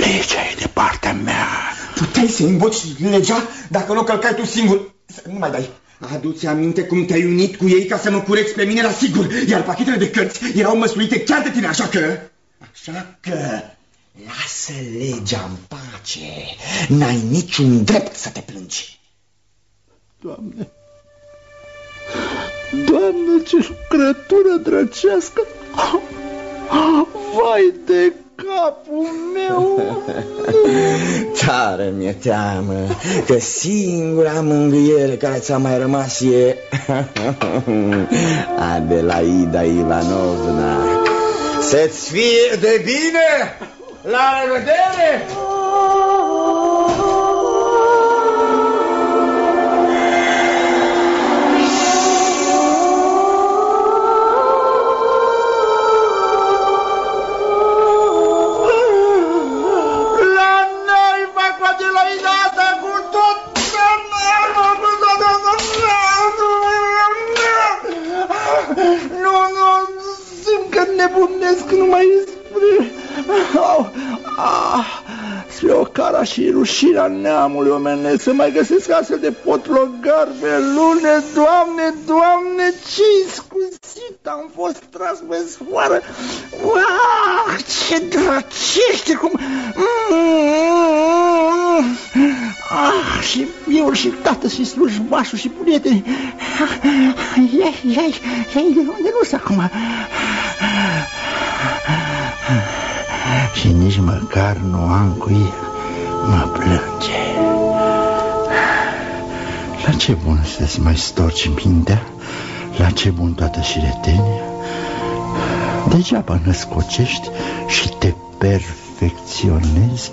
Legea e de partea mea. Puteai să invoci legea dacă nu călcai tu singur. Nu mai dai. Adu-ți aminte cum te-ai unit cu ei ca să mă cureți pe mine la sigur, iar pachetele de cărți erau măsluite chiar de tine, așa că... Așa că lasă legea în pace. N-ai niciun drept să te plângi. Doamne, Doamne, ce lucrătură drăcească! Vai de capul meu! Tare mi-e teamă că singura mângâiere care ți-a mai rămas e Adelaida Ivanovna. Să-ți fie de bine! La revedere! Nebunesc, nu mai spune... Au, ah, spre o cara și rușina neamului omenesc să mai găsesc astfel de potlogar pe lune, Doamne, Doamne, ce scusit am fost tras pe sfoară! Uah, ce drăcește, cum... Ah, și eu și tată și slujbașul și prieteni. Ia, ia, ia, de unde nu sunt acum? Și nici măcar nu am cui mă plânge. La ce bun să-ți mai storci mintea? La ce bun toată șiretenia? Degeaba născocești și te perfecționezi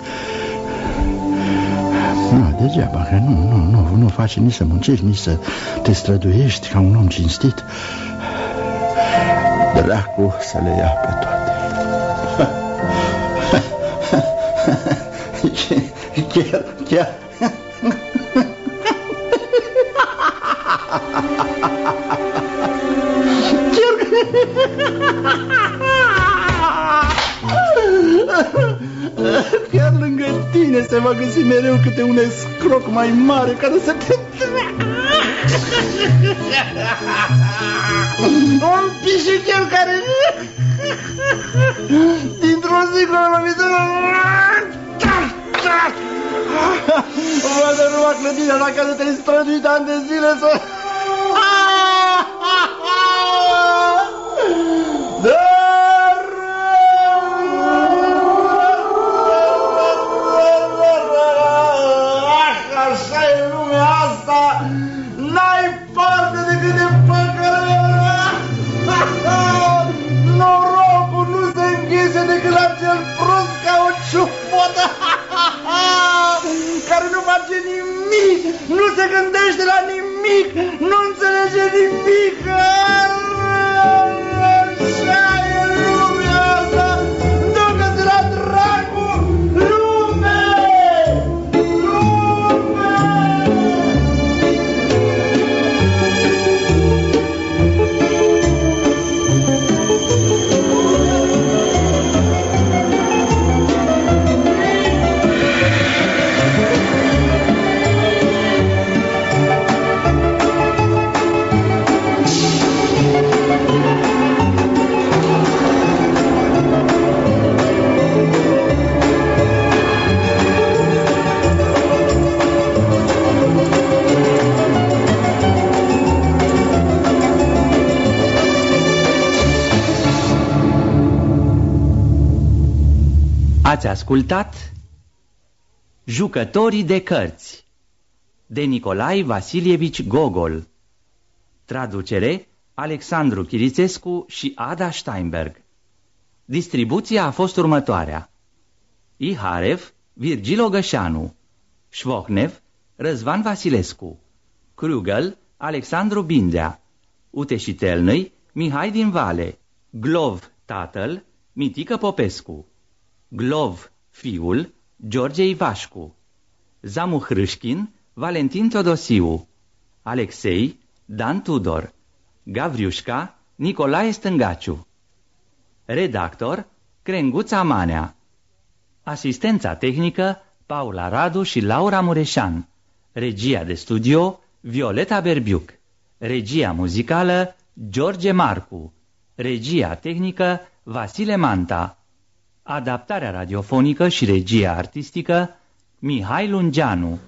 nu, degeaba, că nu, nu, nu, nu face nici să muncești, nici să te străduiești ca un om cinstit. Dracu să le ia pe toate. chiar, chiar... Chiar lângă tine se va găsi mereu câte un escroc mai mare care să te treacă. Un pișichel care... Dintr-o zi cu la Văd numai clădirea la care te-ai străduit ani de zile să... care nu face nimic, nu se gândește la nimic, nu înțelege nimic. Așa Ați ascultat Jucătorii de cărți de Nicolae Vasilievici Gogol. Traducere Alexandru Chirițescu și Ada Steinberg. Distribuția a fost următoarea. Iharev Virgil Ogășanu. Șvohnev Răzvan Vasilescu. Krugel Alexandru Bindea. Uteșitelnăi Mihai din Vale. Glov tatăl Mitică Popescu Glov, fiul, George Ivașcu, Zamu Hrâșchin, Valentin Todosiu, Alexei, Dan Tudor, Gavriușca, Nicolae Stângaciu. Redactor, Crenguța Manea. Asistența tehnică, Paula Radu și Laura Mureșan. Regia de studio, Violeta Berbiuc. Regia muzicală, George Marcu. Regia tehnică, Vasile Manta. Adaptarea radiofonică și regia artistică Mihai Lungeanu